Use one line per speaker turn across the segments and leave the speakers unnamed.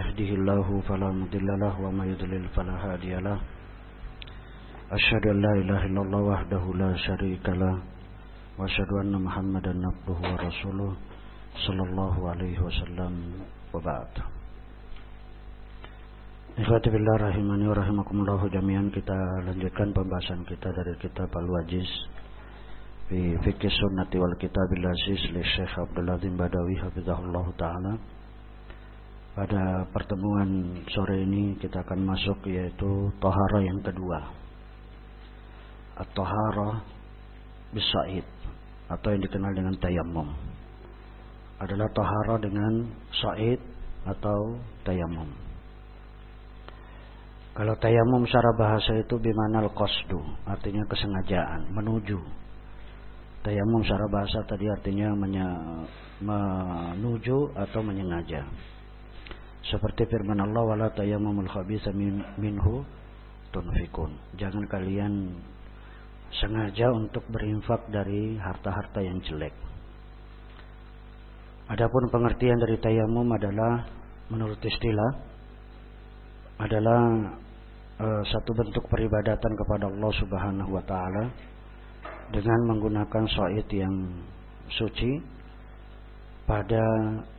يهده الله فلا مضل له وما يضلل فلا هادي له. أشهد أن لا إله إلا الله وحده لا شريك له وأشهد أن محمدا عبده ورسوله صلى الله عليه وسلم. وبعد. Ikhwati billah rahimani wa rahimakumullahu jami'an kita lanjutkan pembahasan kita dari kitab Al-Wajiz fi fikih sunnati wal kitabil aziz li Syekh Abdul Azim Badawi hafizahullah taala. Pada pertemuan sore ini kita akan masuk yaitu tahara yang kedua. At-tahara bisaid atau yang dikenal dengan tayammum. Adalah tahara dengan said atau tayammum. Kalau tayamum secara bahasa itu bimanal qasdu, artinya kesengajaan, menuju. Tayamum secara bahasa tadi artinya menuju atau menyengaja. Seperti firman Allah wala tayammumul khabitha min, minhu tunfikun. Jangan kalian sengaja untuk berinfak dari harta-harta yang jelek. Adapun pengertian dari tayamum adalah menurut istilah adalah uh, satu bentuk peribadatan kepada Allah Subhanahu wa taala dengan menggunakan sa'id yang suci pada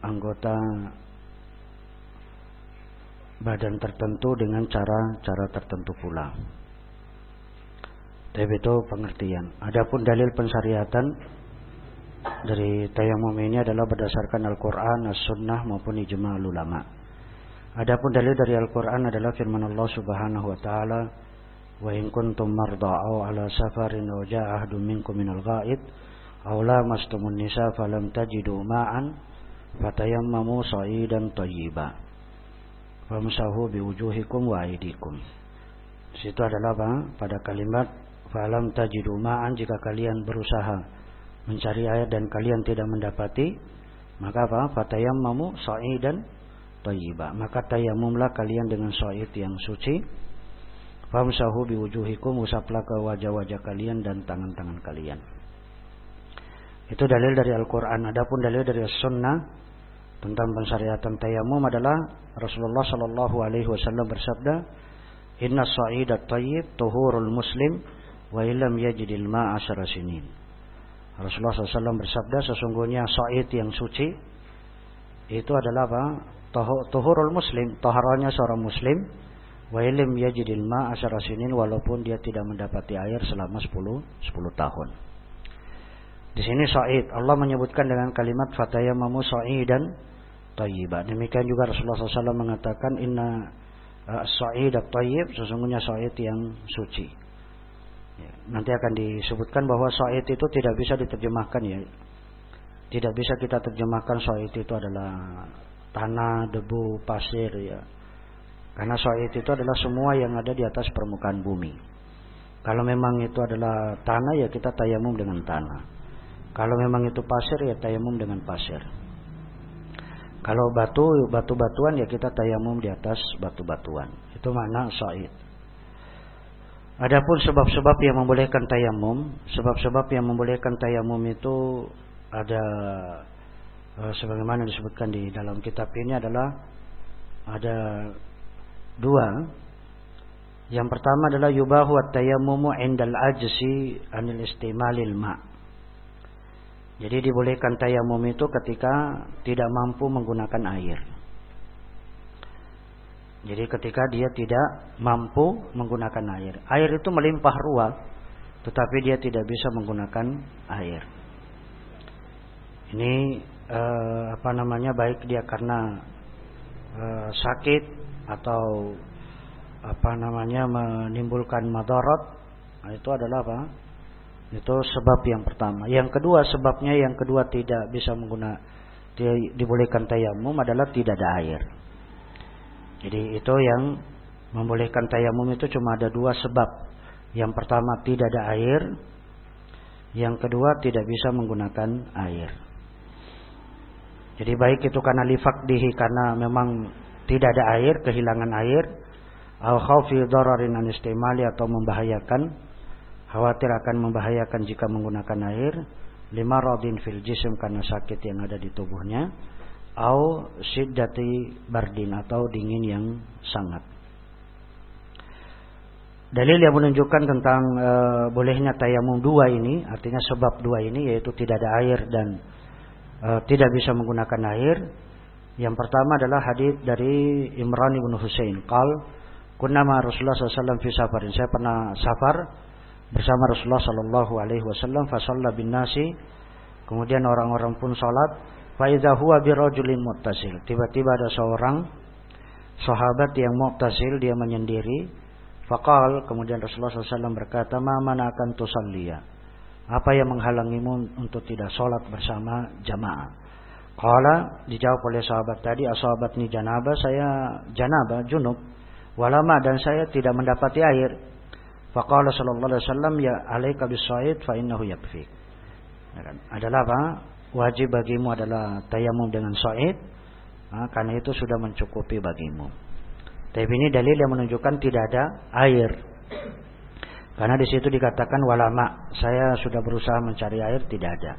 anggota badan tertentu dengan cara-cara tertentu pula. Tapi itu pengertian. Adapun dalil pensyariatan dari tayamum ini adalah berdasarkan Al-Quran, As-Sunnah maupun ijma ulama. Adapun dalil dari Al-Quran adalah firman Allah Subhanahu Wa Taala, wa in kuntum marda aw ala safarin aw ja'a ahdun minkum minal ghaid aw lamastumun nisa falam tajidu ma'an fatayammamu sa'idan thayyiba famsahu biwujuhikum wa aydikum. Situ adalah apa? Pada kalimat falam tajidu ma'an jika kalian berusaha mencari air dan kalian tidak mendapati maka apa? Fatayammamu sa'idan thayyiba maka tayamumlah kalian dengan sa'id yang suci. Famsahu biwujuhikum usaplah ke wajah-wajah kalian dan tangan-tangan kalian. Itu dalil dari Al-Quran. Adapun dalil dari As-Sunnah tentang pensyariatan tayamum adalah Rasulullah Shallallahu Alaihi Wasallam bersabda, Inna sa'idat tayyib tuhurul muslim wa ilam yajidil ma'a sinin. Rasulullah SAW bersabda sesungguhnya sa'id yang suci itu adalah apa? Tuhurul muslim, taharanya seorang muslim Wa ilim yajidil ma asyara sinin walaupun dia tidak mendapati air selama 10 10 tahun. Di sini sa'id Allah menyebutkan dengan kalimat fatayamamu sa'idan thayyiba. Demikian juga Rasulullah SAW mengatakan inna uh, sa'id at-tayyib sesungguhnya sa'id yang suci. Ya, nanti akan disebutkan bahwa sa'id itu tidak bisa diterjemahkan ya. Tidak bisa kita terjemahkan sa'id itu adalah tanah, debu, pasir ya karena so'id itu adalah semua yang ada di atas permukaan bumi. Kalau memang itu adalah tanah ya kita tayamum dengan tanah. Kalau memang itu pasir ya tayamum dengan pasir. Kalau batu batu-batuan ya kita tayamum di atas batu-batuan. Itu mana so'id. Adapun sebab-sebab yang membolehkan tayamum, sebab-sebab yang membolehkan tayamum itu ada eh, sebagaimana disebutkan di dalam kitab ini adalah ada Dua. Yang pertama adalah yubahu at-tayammumu indal ajsi anil istimalil ma. Jadi dibolehkan tayamum itu ketika tidak mampu menggunakan air. Jadi ketika dia tidak mampu menggunakan air. Air itu melimpah ruah, tetapi dia tidak bisa menggunakan air. Ini eh, apa namanya baik dia karena eh, sakit atau apa namanya menimbulkan madarat nah, itu adalah apa itu sebab yang pertama. Yang kedua sebabnya yang kedua tidak bisa menggunakan dibolehkan tayamum adalah tidak ada air. Jadi itu yang membolehkan tayamum itu cuma ada dua sebab. Yang pertama tidak ada air. Yang kedua tidak bisa menggunakan air. Jadi baik itu karena lifakdihi karena memang tidak ada air, kehilangan air, al khawfi dararin an istimali atau membahayakan, khawatir akan membahayakan jika menggunakan air, lima radin fil jism karena sakit yang ada di tubuhnya, au syiddati bardin atau dingin yang sangat. Dalil yang menunjukkan tentang e, bolehnya tayamum dua ini, artinya sebab dua ini yaitu tidak ada air dan e, tidak bisa menggunakan air. Yang pertama adalah hadis dari Imran bin Husain. Qal kunna ma Rasulullah SAW fi safarin. Saya pernah safar bersama Rasulullah sallallahu alaihi wasallam fa bin nasi. Kemudian orang-orang pun salat fa idza huwa bi rajulin muttasil. Tiba-tiba ada seorang sahabat yang muttasil dia menyendiri Fakal kemudian Rasulullah SAW berkata, mana akan tusalliya?" Apa yang menghalangimu untuk tidak sholat bersama jamaah? Kala dijawab oleh sahabat tadi, sahabat ni janaba, saya janaba, junub, walama dan saya tidak mendapati air. Faqala sallallahu alaihi wasallam ya alaika bisaid fa innahu yakfi. Ya kan? Adalah apa? Wajib bagimu adalah tayamum dengan said. Karena itu sudah mencukupi bagimu. Tapi ini dalil yang menunjukkan tidak ada air. Karena di situ dikatakan walama, saya sudah berusaha mencari air tidak ada.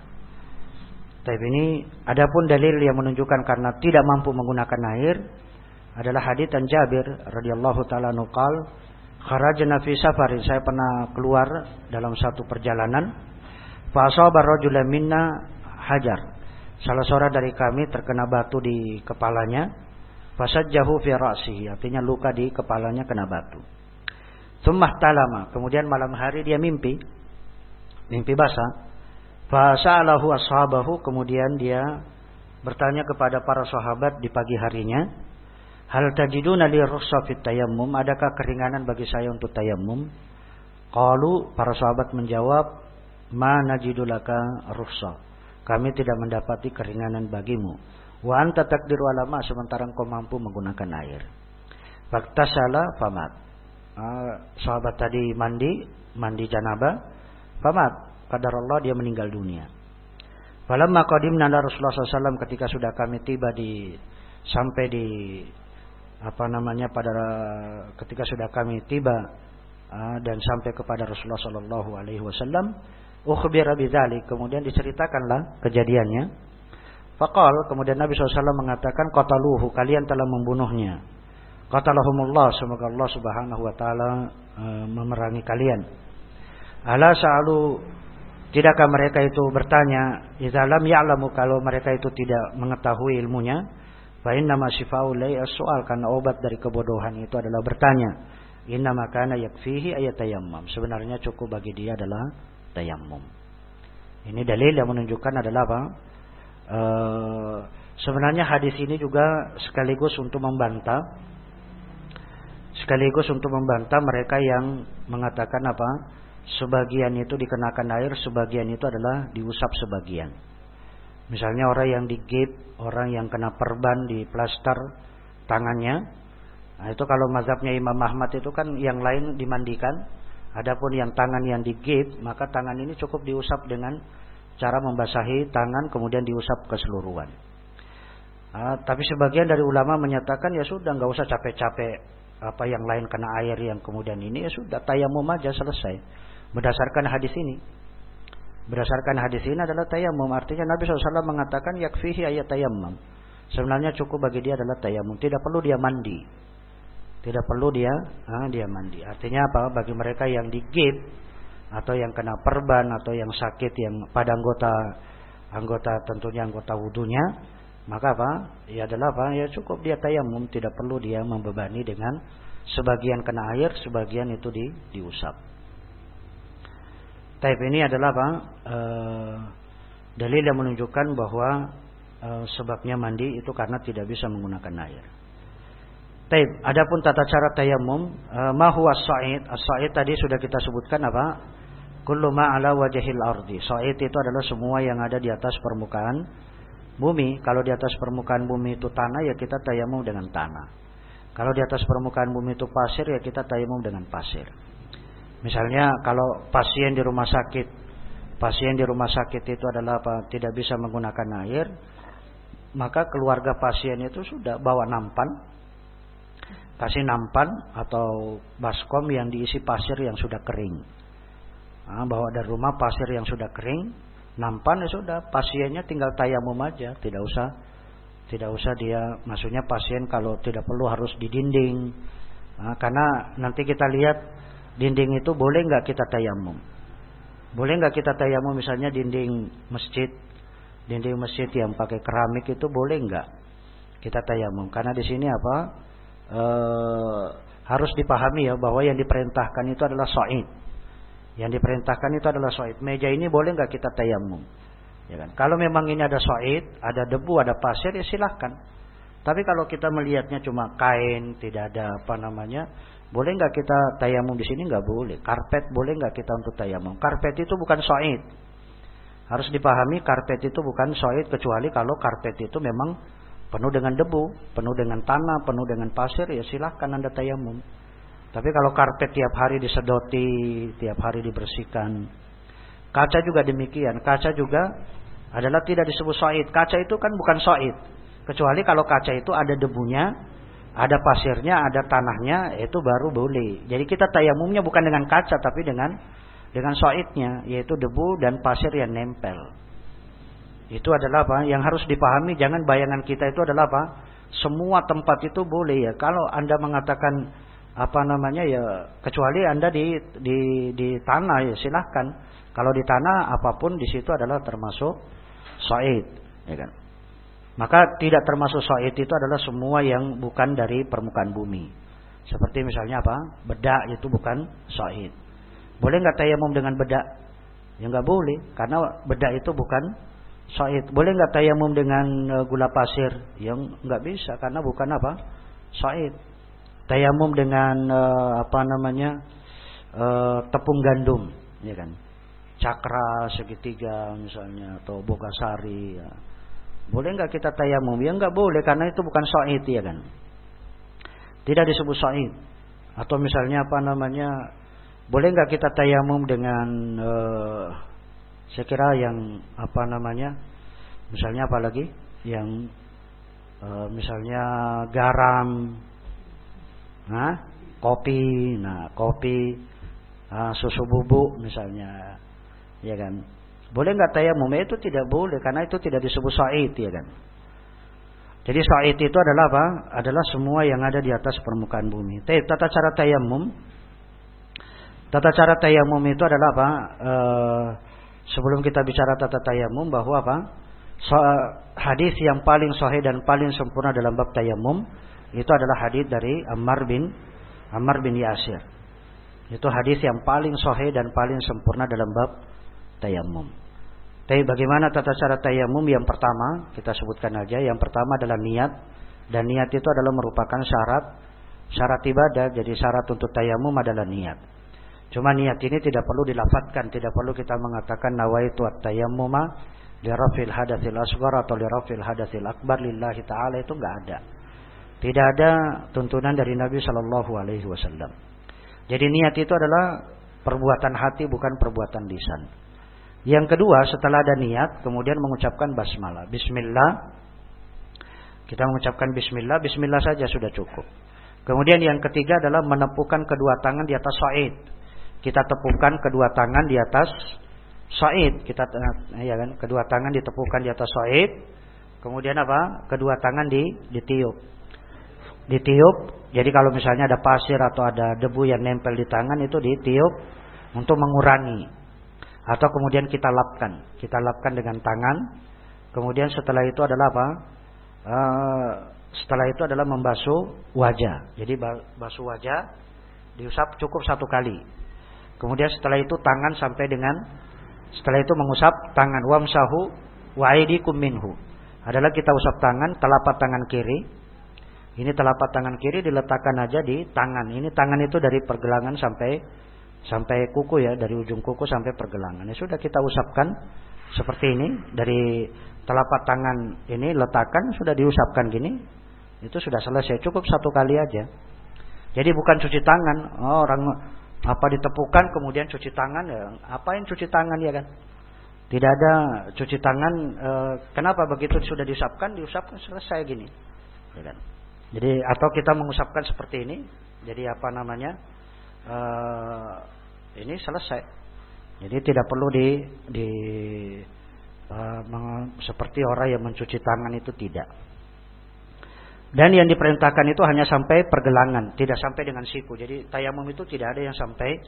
Tapi ini adapun dalil yang menunjukkan karena tidak mampu menggunakan air adalah hadits dan Jabir radhiyallahu taala nukal kharajna fi safarin saya pernah keluar dalam satu perjalanan. Fa asaba rajulan minna hajar. Salah seorang dari kami terkena batu di kepalanya. Fasajjahu fi ra'sihi, artinya luka di kepalanya kena batu. Tsumma talama, kemudian malam hari dia mimpi. Mimpi basah. Fasa'alahu ashabahu, kemudian dia bertanya kepada para sahabat di pagi harinya, Hal tajiduna li rukhsa fit tayammum? Adakah keringanan bagi saya untuk tayammum? Qalu para sahabat menjawab, "Ma najidulaka rukhsa." Kami tidak mendapati keringanan bagimu. Wa anta takdiru alama sementara engkau mampu menggunakan air. salah famat. Uh, sahabat tadi mandi, mandi janabah, famat. Kadar Allah dia meninggal dunia. Falamma qadimna Rasulullah SAW ketika sudah kami tiba di sampai di apa namanya pada ketika sudah kami tiba uh, dan sampai kepada Rasulullah Sallallahu Alaihi Wasallam, ukhbira bidzalik kemudian diceritakanlah kejadiannya Fakal kemudian Nabi SAW mengatakan qataluhu kalian telah membunuhnya. Qatalahumullah semoga Allah Subhanahu wa taala e, memerangi kalian. Ala sa'alu tidakkah mereka itu bertanya idza lam ya'lamu kalau mereka itu tidak mengetahui ilmunya fa inna ma syifa'u soal karena obat dari kebodohan itu adalah bertanya. Inna makana yakfihi ayat tayammum. Sebenarnya cukup bagi dia adalah tayammum. Ini dalil yang menunjukkan adalah apa? Eh, sebenarnya hadis ini juga sekaligus untuk membantah sekaligus untuk membantah mereka yang mengatakan apa sebagian itu dikenakan air sebagian itu adalah diusap sebagian misalnya orang yang digip orang yang kena perban di plaster tangannya nah itu kalau mazhabnya Imam Ahmad itu kan yang lain dimandikan adapun yang tangan yang digip maka tangan ini cukup diusap dengan cara membasahi tangan kemudian diusap keseluruhan. Uh, tapi sebagian dari ulama menyatakan ya sudah nggak usah capek-capek apa yang lain kena air yang kemudian ini ya sudah tayamum aja selesai berdasarkan hadis ini. Berdasarkan hadis ini adalah tayamum artinya Nabi SAW mengatakan yakfihi ayat tayamum. Sebenarnya cukup bagi dia adalah tayamum, tidak perlu dia mandi. Tidak perlu dia ah, dia mandi. Artinya apa? Bagi mereka yang digit atau yang kena perban atau yang sakit yang pada anggota anggota tentunya anggota wudhunya maka apa ya adalah apa ya cukup dia tayamum tidak perlu dia membebani dengan sebagian kena air sebagian itu di diusap Taib ini adalah apa e, dalil yang menunjukkan bahwa e, sebabnya mandi itu karena tidak bisa menggunakan air Taib adapun tata cara tayamum e, ma huwa as-sa'id as-sa'id tadi sudah kita sebutkan apa Kullu ala wajahil ardi. Sa'id itu adalah semua yang ada di atas permukaan bumi. Kalau di atas permukaan bumi itu tanah ya kita tayamum dengan tanah. Kalau di atas permukaan bumi itu pasir ya kita tayamum dengan pasir. Misalnya kalau pasien di rumah sakit, pasien di rumah sakit itu adalah apa? Tidak bisa menggunakan air, maka keluarga pasien itu sudah bawa nampan, kasih nampan atau baskom yang diisi pasir yang sudah kering. Nah, bawa dari rumah pasir yang sudah kering, nampan ya sudah, pasiennya tinggal tayamum aja, tidak usah Tidak usah dia, maksudnya pasien kalau tidak perlu harus di dinding. Nah, karena nanti kita lihat dinding itu boleh nggak kita tayamum. Boleh nggak kita tayamum misalnya dinding masjid, dinding masjid yang pakai keramik itu boleh nggak kita tayamum? Karena di sini apa? E, harus dipahami ya bahwa yang diperintahkan itu adalah soid. Yang diperintahkan itu adalah soid. Meja ini boleh nggak kita tayamum? Ya kan? Kalau memang ini ada soid, ada debu, ada pasir, ya silahkan. Tapi kalau kita melihatnya cuma kain, tidak ada apa namanya, boleh nggak kita tayamum di sini? Nggak boleh. Karpet boleh nggak kita untuk tayamum? Karpet itu bukan soid. Harus dipahami karpet itu bukan soid kecuali kalau karpet itu memang penuh dengan debu, penuh dengan tanah, penuh dengan pasir, ya silahkan anda tayamum. Tapi kalau karpet tiap hari disedoti, tiap hari dibersihkan, kaca juga demikian. Kaca juga adalah tidak disebut soid. Kaca itu kan bukan soid. Kecuali kalau kaca itu ada debunya, ada pasirnya, ada tanahnya, itu baru boleh. Jadi kita tayamumnya bukan dengan kaca, tapi dengan dengan soidnya, yaitu debu dan pasir yang nempel. Itu adalah apa? Yang harus dipahami. Jangan bayangan kita itu adalah apa? Semua tempat itu boleh ya. Kalau anda mengatakan apa namanya ya, kecuali anda di di di tanah ya silahkan. Kalau di tanah apa pun di situ adalah termasuk soid, ya kan? Maka tidak termasuk soid itu adalah semua yang bukan dari permukaan bumi. Seperti misalnya apa? Bedak itu bukan soid. Boleh nggak tayamum dengan bedak? Ya nggak boleh, karena bedak itu bukan soid. Boleh nggak tayamum dengan e, gula pasir? Yang nggak bisa, karena bukan apa? Soid. Tayamum dengan uh, apa namanya? Uh, tepung gandum, ya kan? cakra segitiga misalnya atau bogasari ya. Boleh nggak kita tayamum? Ya nggak boleh karena itu bukan soid ya kan. Tidak disebut soid. Atau misalnya apa namanya? Boleh nggak kita tayamum dengan uh, saya kira yang apa namanya? Misalnya apa lagi? Yang uh, misalnya garam, nah, kopi, nah kopi, uh, susu bubuk misalnya ya kan? Boleh nggak tayamum? Itu tidak boleh karena itu tidak disebut sa'id, ya kan? Jadi sa'id itu adalah apa? Adalah semua yang ada di atas permukaan bumi. Tata cara tayamum Tata cara tayamum itu adalah apa? E, sebelum kita bicara tata tayamum bahwa apa? So, hadis yang paling sahih dan paling sempurna dalam bab tayamum itu adalah hadis dari Ammar bin Ammar bin Yasir. Itu hadis yang paling sahih dan paling sempurna dalam bab tayamum. Tapi bagaimana tata cara tayamum? Yang pertama, kita sebutkan aja. Yang pertama adalah niat. Dan niat itu adalah merupakan syarat syarat ibadah. Jadi syarat untuk tayamum adalah niat. Cuma niat ini tidak perlu dilafatkan, tidak perlu kita mengatakan nawaitu at-tayammuma lirafil hadatsil asghar atau lirafil hadatsil akbar lillahi taala itu enggak ada. Tidak ada tuntunan dari Nabi Shallallahu alaihi wasallam. Jadi niat itu adalah perbuatan hati bukan perbuatan lisan. Yang kedua setelah ada niat kemudian mengucapkan basmalah. Bismillah. Kita mengucapkan bismillah, bismillah saja sudah cukup. Kemudian yang ketiga adalah menepukan kedua tangan di atas sa'id. Kita tepukan kedua tangan di atas sa'id. Kita ya kan, kedua tangan ditepukan di atas sa'id. Kemudian apa? Kedua tangan di ditiup. Ditiup. Jadi kalau misalnya ada pasir atau ada debu yang nempel di tangan itu ditiup untuk mengurangi atau kemudian kita lapkan, kita lapkan dengan tangan. Kemudian setelah itu adalah apa? Uh, setelah itu adalah membasuh wajah. Jadi basuh wajah diusap cukup satu kali. Kemudian setelah itu tangan sampai dengan setelah itu mengusap tangan wamsahu waidikum minhu. Adalah kita usap tangan telapak tangan kiri. Ini telapak tangan kiri diletakkan aja di tangan. Ini tangan itu dari pergelangan sampai sampai kuku ya dari ujung kuku sampai pergelangan. Ya sudah kita usapkan seperti ini dari telapak tangan ini letakkan sudah diusapkan gini itu sudah selesai cukup satu kali aja. Jadi bukan cuci tangan oh, orang apa ditepukan kemudian cuci tangan ya apa yang cuci tangan ya kan? Tidak ada cuci tangan e, kenapa begitu sudah diusapkan diusapkan selesai gini. Ya kan? Jadi atau kita mengusapkan seperti ini jadi apa namanya? Uh, ini selesai. Jadi tidak perlu di, di uh, seperti orang yang mencuci tangan itu tidak. Dan yang diperintahkan itu hanya sampai pergelangan, tidak sampai dengan siku. Jadi tayamum itu tidak ada yang sampai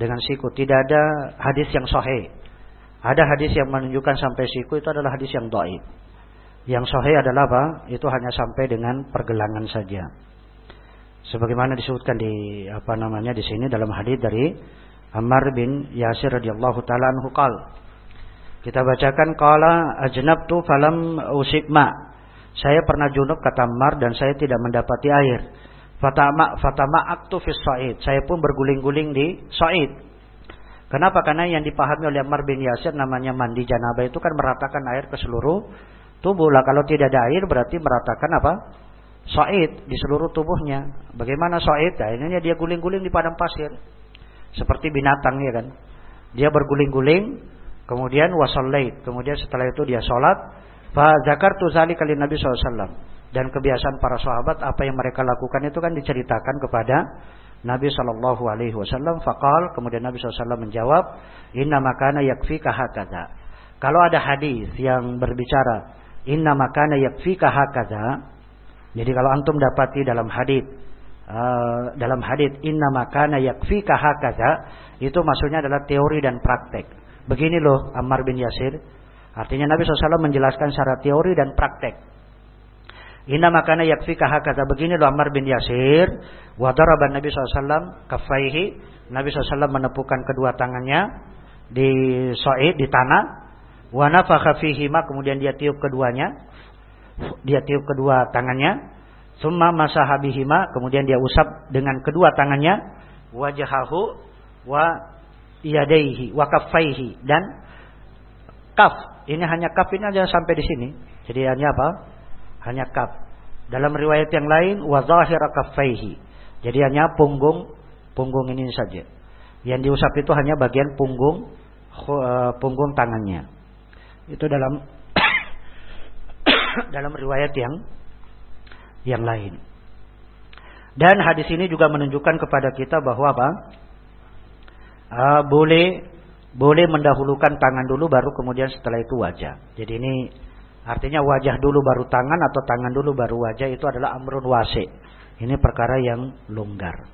dengan siku. Tidak ada hadis yang sahih. Ada hadis yang menunjukkan sampai siku itu adalah hadis yang doib. Yang sahih adalah apa? Itu hanya sampai dengan pergelangan saja. Sebagaimana disebutkan di apa namanya di sini dalam hadis dari Ammar bin Yasir radhiyallahu taala anhu qal. Kita bacakan qala ajnabtu falam usikma. Saya pernah junub kata Ammar dan saya tidak mendapati air. Fatama fatama aktu fis sa'id. Saya pun berguling-guling di sa'id. Kenapa? Karena yang dipahami oleh Ammar bin Yasir namanya mandi janabah itu kan meratakan air ke seluruh tubuh. Lah kalau tidak ada air berarti meratakan apa? Sa'id di seluruh tubuhnya. Bagaimana sa'id? Nah, ini dia guling-guling di padang pasir. Seperti binatang ya kan. Dia berguling-guling, kemudian wasallait. Kemudian setelah itu dia sholat Fa zakartu zalika Nabi SAW. Dan kebiasaan para sahabat apa yang mereka lakukan itu kan diceritakan kepada Nabi Shallallahu Alaihi Wasallam. Fakal kemudian Nabi SAW menjawab, Inna makana yakfi kahakada. Kalau ada hadis yang berbicara, Inna makana yakfi kahakada. Jadi kalau antum dapati dalam hadis uh, dalam hadis Inna makana yakfi kahakada itu maksudnya adalah teori dan praktek. Begini loh Ammar bin Yasir Artinya Nabi SAW menjelaskan secara teori dan praktek. Inna makana yakfika kata begini loh Ammar bin Yasir. Wadaraban Nabi SAW kafaihi. Nabi SAW menepukan kedua tangannya di so'id, di tanah. Wa nafakha. Kemudian dia tiup keduanya. Dia tiup kedua tangannya. Summa masahabihima. Kemudian dia usap dengan kedua tangannya. Wajahahu wa yadaihi wa kaffaihi. Dan kaf ini hanya kaf ini aja sampai di sini. Jadi hanya apa? Hanya kaf. Dalam riwayat yang lain wa zahira kaffaihi. Jadi hanya punggung punggung ini saja. Yang diusap itu hanya bagian punggung uh, punggung tangannya. Itu dalam dalam riwayat yang yang lain. Dan hadis ini juga menunjukkan kepada kita bahwa apa? Uh, boleh boleh mendahulukan tangan dulu baru kemudian setelah itu wajah. Jadi ini artinya wajah dulu baru tangan atau tangan dulu baru wajah itu adalah amrun wasi. Ini perkara yang longgar.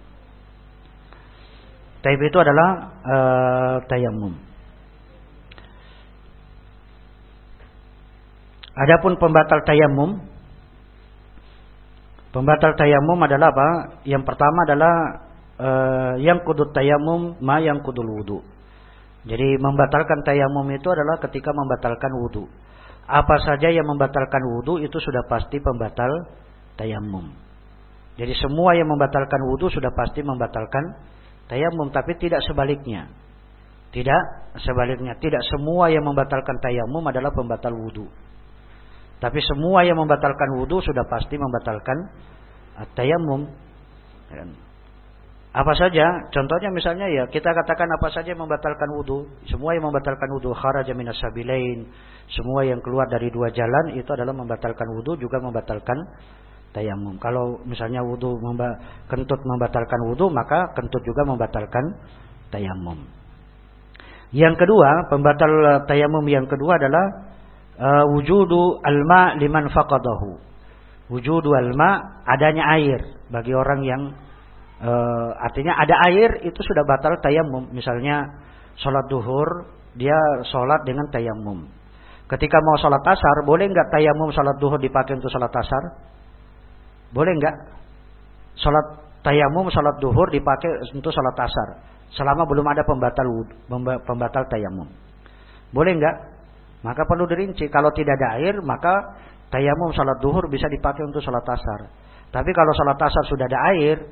Taib itu adalah uh, tayamum. Adapun pembatal tayamum, pembatal tayamum adalah apa? Yang pertama adalah uh, yang kudut tayamum, ma yang kudul wudu. Jadi membatalkan tayamum itu adalah ketika membatalkan wudhu. Apa saja yang membatalkan wudhu itu sudah pasti pembatal tayamum. Jadi semua yang membatalkan wudhu sudah pasti membatalkan tayamum, tapi tidak sebaliknya. Tidak sebaliknya. Tidak semua yang membatalkan tayamum adalah pembatal wudhu. Tapi semua yang membatalkan wudhu sudah pasti membatalkan tayamum. Apa saja? Contohnya misalnya ya kita katakan apa saja yang membatalkan wudhu. Semua yang membatalkan wudhu kharaja minas sabilain. Semua yang keluar dari dua jalan itu adalah membatalkan wudhu juga membatalkan tayamum. Kalau misalnya wudhu memba kentut membatalkan wudhu maka kentut juga membatalkan tayamum. Yang kedua pembatal tayamum yang kedua adalah uh, wujudu alma liman faqadahu. Wujudu alma adanya air bagi orang yang E, artinya ada air itu sudah batal tayamum. Misalnya sholat duhur dia sholat dengan tayamum. Ketika mau sholat asar boleh nggak tayamum sholat duhur dipakai untuk sholat asar? Boleh nggak? Sholat tayamum sholat duhur dipakai untuk sholat asar selama belum ada pembatal pembatal tayamum. Boleh nggak? Maka perlu dirinci. Kalau tidak ada air maka tayamum sholat duhur bisa dipakai untuk sholat asar. Tapi kalau sholat asar sudah ada air,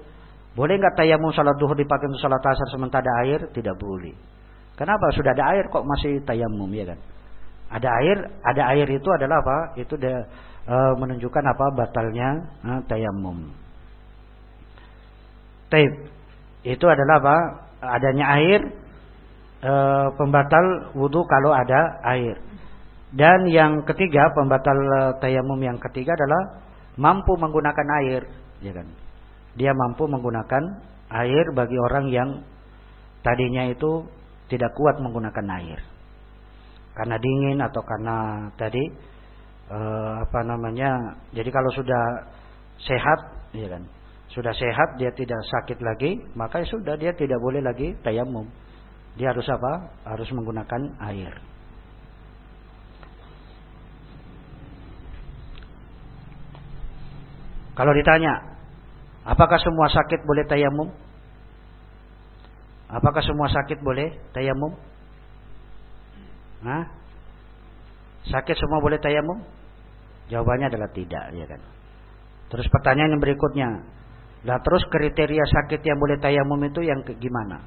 boleh nggak tayamum salat duhur dipakai untuk salat asar sementara ada air? Tidak boleh. Kenapa? Sudah ada air kok masih tayamum ya kan? Ada air, ada air itu adalah apa? Itu de, e, menunjukkan apa batalnya e, tayamum. Taib. Itu adalah apa? Adanya air e, pembatal wudhu kalau ada air. Dan yang ketiga, pembatal e, tayamum yang ketiga adalah mampu menggunakan air, ya kan? dia mampu menggunakan air bagi orang yang tadinya itu tidak kuat menggunakan air karena dingin atau karena tadi eh, apa namanya jadi kalau sudah sehat, ya kan? Sudah sehat, dia tidak sakit lagi, maka sudah dia tidak boleh lagi tayamum. Dia harus apa? Harus menggunakan air. Kalau ditanya, apakah semua sakit boleh tayamum? Apakah semua sakit boleh tayamum? Hah? Sakit semua boleh tayamum? Jawabannya adalah tidak, ya kan. Terus pertanyaan yang berikutnya, lah terus kriteria sakit yang boleh tayamum itu yang gimana?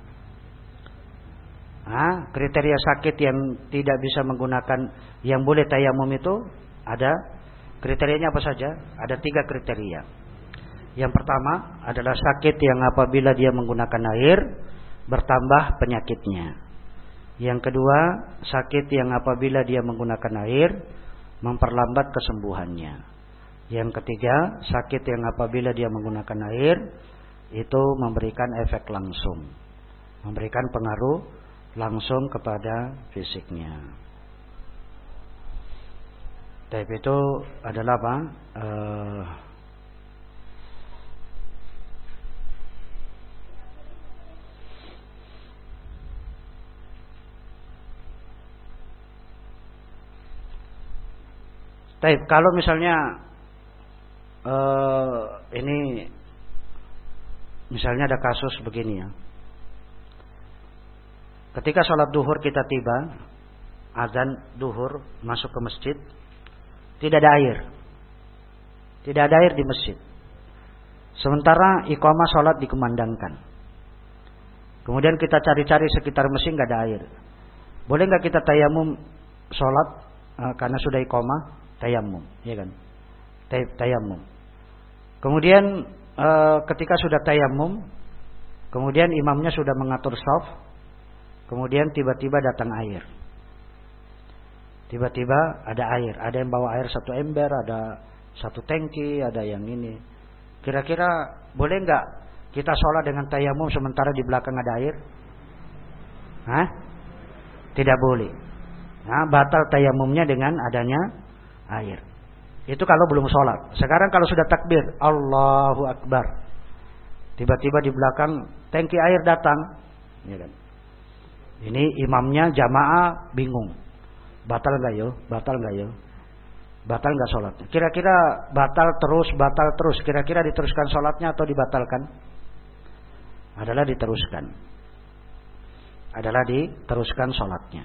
Hah? Kriteria sakit yang tidak bisa menggunakan yang boleh tayamum itu ada kriterianya apa saja? Ada tiga kriteria. Yang pertama adalah sakit yang apabila dia menggunakan air bertambah penyakitnya. Yang kedua, sakit yang apabila dia menggunakan air memperlambat kesembuhannya. Yang ketiga, sakit yang apabila dia menggunakan air itu memberikan efek langsung, memberikan pengaruh langsung kepada fisiknya. Tapi itu adalah apa? Uh, Tapi kalau misalnya uh, ini misalnya ada kasus begini ya. Ketika sholat duhur kita tiba, azan duhur masuk ke masjid, tidak ada air, tidak ada air di masjid. Sementara iqamah sholat dikumandangkan. Kemudian kita cari-cari sekitar mesin nggak ada air. Boleh nggak kita tayamum sholat uh, karena sudah iqamah? tayamum, ya kan? Tayamum. Kemudian e, ketika sudah tayamum, kemudian imamnya sudah mengatur saf, kemudian tiba-tiba datang air. Tiba-tiba ada air, ada yang bawa air satu ember, ada satu tangki, ada yang ini. Kira-kira boleh nggak kita sholat dengan tayamum sementara di belakang ada air? Hah? Tidak boleh. Nah, batal tayamumnya dengan adanya air. Itu kalau belum sholat. Sekarang kalau sudah takbir, Allahu Akbar. Tiba-tiba di belakang tangki air datang. Ya kan? Ini imamnya jamaah bingung. Batal nggak yo? Batal nggak yo? Batal nggak sholatnya? Kira-kira batal terus, batal terus. Kira-kira diteruskan sholatnya atau dibatalkan? Adalah diteruskan. Adalah diteruskan sholatnya.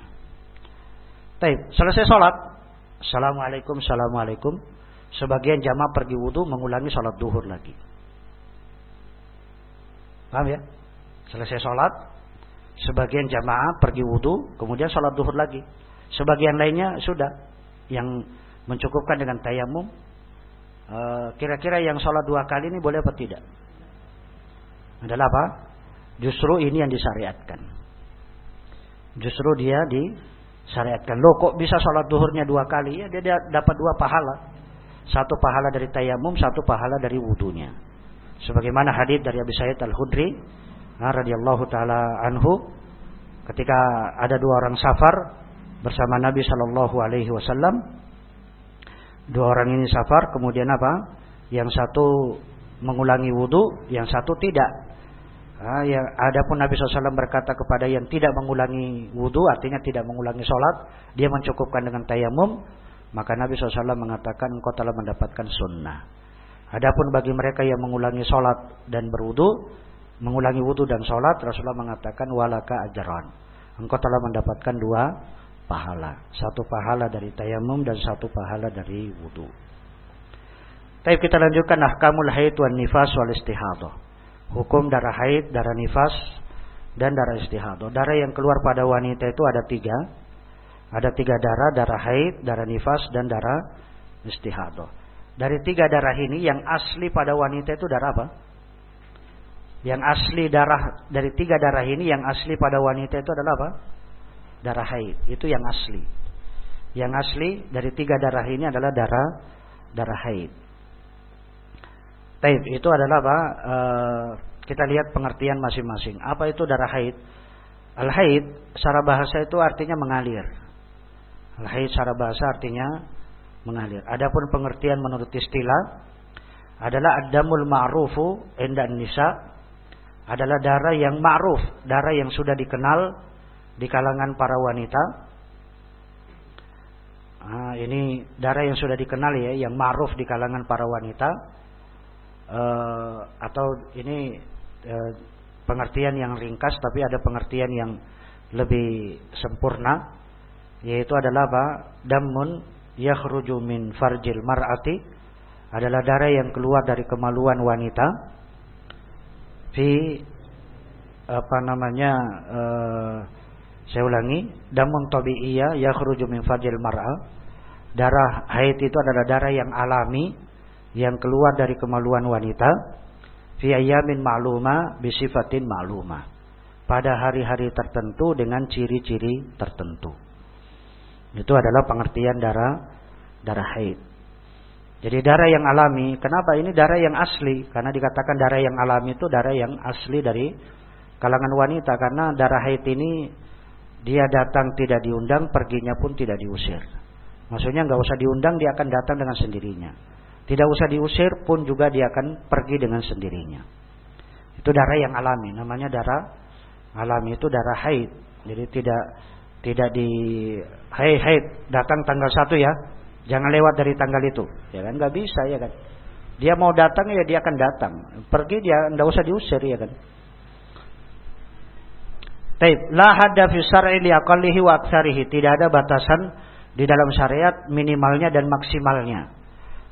Baik, selesai sholat, Assalamualaikum, Assalamualaikum. Sebagian jamaah pergi wudhu mengulangi sholat duhur lagi. Paham ya? Selesai sholat, sebagian jamaah pergi wudhu, kemudian sholat duhur lagi. Sebagian lainnya sudah yang mencukupkan dengan tayamum. Eh, kira-kira yang sholat dua kali ini boleh apa tidak? Adalah apa? Justru ini yang disyariatkan. Justru dia di syariatkan. Loh kok bisa sholat duhurnya dua kali? Ya dia dapat dua pahala. Satu pahala dari tayamum, satu pahala dari wudhunya. Sebagaimana hadis dari Abi Sa'id Al-Khudri radhiyallahu taala anhu ketika ada dua orang safar bersama Nabi Shallallahu alaihi wasallam. Dua orang ini safar, kemudian apa? Yang satu mengulangi wudhu, yang satu tidak. Nah, yang adapun Nabi SAW berkata kepada yang tidak mengulangi wudhu, artinya tidak mengulangi sholat, dia mencukupkan dengan tayamum, maka Nabi SAW mengatakan engkau telah mendapatkan sunnah. Adapun bagi mereka yang mengulangi sholat dan berwudhu, mengulangi wudhu dan sholat, Rasulullah mengatakan walaka ajaran. Engkau telah mendapatkan dua pahala, satu pahala dari tayamum dan satu pahala dari wudhu. Tapi kita lanjutkan ahkamul haid wan nifas wal istihadah hukum darah haid, darah nifas, dan darah istihadah. Darah yang keluar pada wanita itu ada tiga. Ada tiga darah, darah haid, darah nifas, dan darah istihadah. Dari tiga darah ini yang asli pada wanita itu darah apa? Yang asli darah dari tiga darah ini yang asli pada wanita itu adalah apa? Darah haid. Itu yang asli. Yang asli dari tiga darah ini adalah darah darah haid. Taib itu adalah apa? E, kita lihat pengertian masing-masing. Apa itu darah haid? Al haid secara bahasa itu artinya mengalir. Al haid secara bahasa artinya mengalir. Adapun pengertian menurut istilah adalah adamul ma'rufu indan nisa adalah darah yang ma'ruf, darah yang sudah dikenal di kalangan para wanita. Nah, ini darah yang sudah dikenal ya, yang ma'ruf di kalangan para wanita. Uh, atau ini uh, pengertian yang ringkas tapi ada pengertian yang lebih sempurna yaitu adalah apa? Damun yakhruju min farjil mar'ati adalah darah yang keluar dari kemaluan wanita fi apa namanya uh, saya ulangi damun tabi'iyah yakhruju min farjil mar'a darah haid itu adalah darah yang alami yang keluar dari kemaluan wanita fi ayamin ma'luma bisifatin ma'luma pada hari-hari tertentu dengan ciri-ciri tertentu itu adalah pengertian darah darah haid. Jadi darah yang alami, kenapa ini darah yang asli? Karena dikatakan darah yang alami itu darah yang asli dari kalangan wanita karena darah haid ini dia datang tidak diundang, perginya pun tidak diusir. Maksudnya nggak usah diundang, dia akan datang dengan sendirinya. Tidak usah diusir pun juga dia akan pergi dengan sendirinya. Itu darah yang alami, namanya darah alami itu darah haid. Jadi tidak tidak di haid haid datang tanggal satu ya, Jangan lewat dari tanggal itu. Ya kan nggak bisa ya kan. Dia mau datang ya dia akan datang. Pergi dia nggak usah diusir ya kan. Taib, la hadda fi syar'i li aqallihi wa aktsarihi. Tidak ada batasan di dalam syariat minimalnya dan maksimalnya.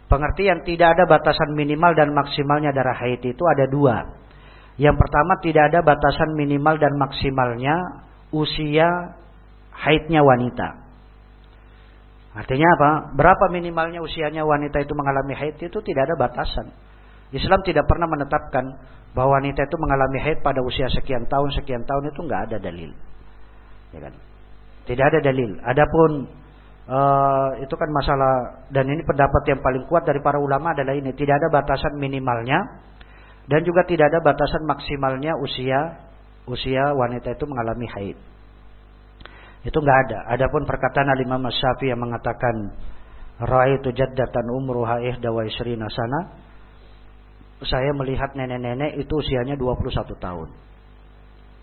Pengertian tidak ada batasan minimal dan maksimalnya darah haid itu ada dua. Yang pertama tidak ada batasan minimal dan maksimalnya usia haidnya wanita. Artinya apa? Berapa minimalnya usianya wanita itu mengalami haid itu tidak ada batasan. Islam tidak pernah menetapkan bahwa wanita itu mengalami haid pada usia sekian tahun sekian tahun itu nggak ada dalil. Ya kan? Tidak ada dalil. Adapun uh, itu kan masalah dan ini pendapat yang paling kuat dari para ulama adalah ini tidak ada batasan minimalnya dan juga tidak ada batasan maksimalnya usia usia wanita itu mengalami haid. Itu nggak ada. Adapun perkataan Al-Imam Syafi'i yang mengatakan raaitu jaddatan umruha ihda wa isrina sana saya melihat nenek-nenek itu usianya 21 tahun.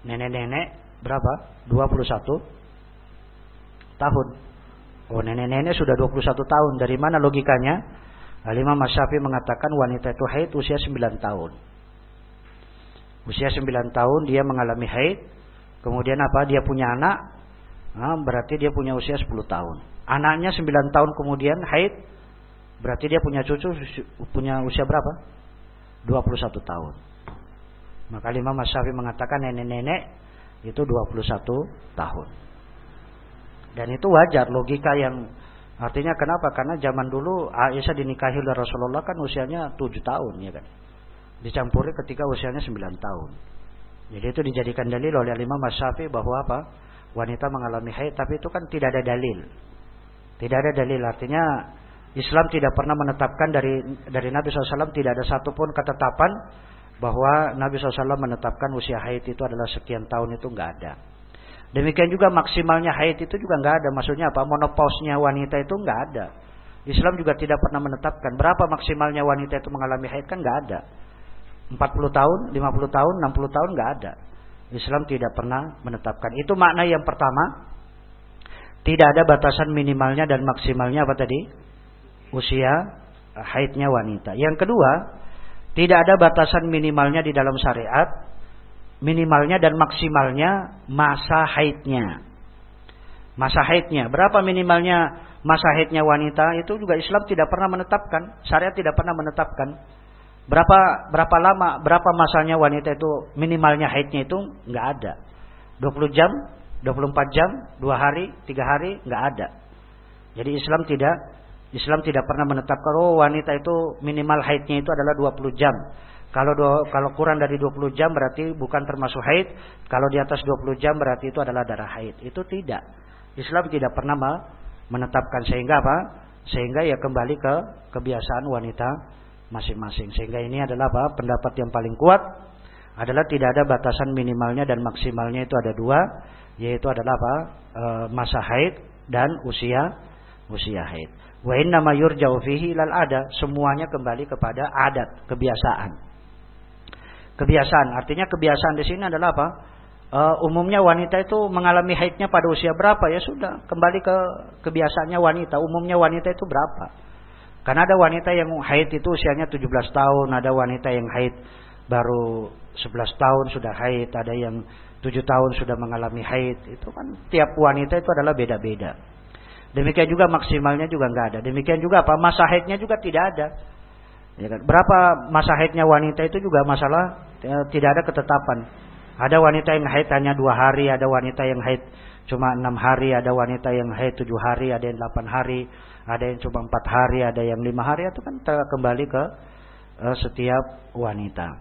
Nenek-nenek berapa? 21 tahun. Oh, nenek-nenek sudah 21 tahun. Dari mana logikanya? Al-Imam Syafi'i mengatakan wanita itu haid usia 9 tahun. Usia 9 tahun dia mengalami haid. Kemudian apa? Dia punya anak, Nah, berarti dia punya usia 10 tahun. Anaknya 9 tahun kemudian haid, berarti dia punya cucu punya usia berapa? 21 tahun. Maka Imam Syafi'i mengatakan nenek-nenek itu 21 tahun. Dan itu wajar logika yang artinya kenapa? Karena zaman dulu Aisyah dinikahi oleh Rasulullah kan usianya 7 tahun ya kan. Dicampuri ketika usianya 9 tahun. Jadi itu dijadikan dalil oleh Imam Syafi'i bahwa apa? wanita mengalami haid tapi itu kan tidak ada dalil. Tidak ada dalil artinya Islam tidak pernah menetapkan dari dari Nabi SAW tidak ada satupun ketetapan bahwa Nabi SAW menetapkan usia haid itu adalah sekian tahun itu nggak ada. Demikian juga maksimalnya haid itu juga nggak ada. Maksudnya apa? Monopausnya wanita itu nggak ada. Islam juga tidak pernah menetapkan berapa maksimalnya wanita itu mengalami haid kan nggak ada. 40 tahun, 50 tahun, 60 tahun nggak ada. Islam tidak pernah menetapkan. Itu makna yang pertama. Tidak ada batasan minimalnya dan maksimalnya apa tadi? Usia eh, haidnya wanita. Yang kedua, tidak ada batasan minimalnya di dalam syariat. Minimalnya dan maksimalnya masa haidnya. Masa haidnya. Berapa minimalnya masa haidnya wanita? Itu juga Islam tidak pernah menetapkan. Syariat tidak pernah menetapkan. Berapa berapa lama, berapa masanya wanita itu minimalnya haidnya itu nggak ada. 20 jam, 24 jam, dua hari, tiga hari nggak ada. Jadi Islam tidak Islam tidak pernah menetapkan oh wanita itu minimal haidnya itu adalah 20 jam. Kalau do, kalau kurang dari 20 jam berarti bukan termasuk haid. Kalau di atas 20 jam berarti itu adalah darah haid. Itu tidak. Islam tidak pernah menetapkan sehingga apa? Sehingga ya kembali ke kebiasaan wanita masing-masing. Sehingga ini adalah apa? Pendapat yang paling kuat adalah tidak ada batasan minimalnya dan maksimalnya itu ada dua, yaitu adalah apa? E, masa haid dan usia usia haid. Wa inna ma yurja'u fihi ada. Semuanya kembali kepada adat, kebiasaan. Kebiasaan, artinya kebiasaan di sini adalah apa? Uh, umumnya wanita itu mengalami haidnya pada usia berapa ya sudah kembali ke kebiasaannya wanita umumnya wanita itu berapa karena ada wanita yang haid itu usianya 17 tahun ada wanita yang haid baru 11 tahun sudah haid ada yang 7 tahun sudah mengalami haid itu kan tiap wanita itu adalah beda-beda Demikian juga maksimalnya juga nggak ada. Demikian juga apa masa haidnya juga tidak ada. Ya kan? Berapa masa haidnya wanita itu juga masalah ya, tidak ada ketetapan. Ada wanita yang haid hanya dua hari, ada wanita yang haid cuma enam hari, ada wanita yang haid tujuh hari, ada yang delapan hari, ada yang cuma empat hari, ada yang lima hari. Itu kan kembali ke uh, setiap wanita.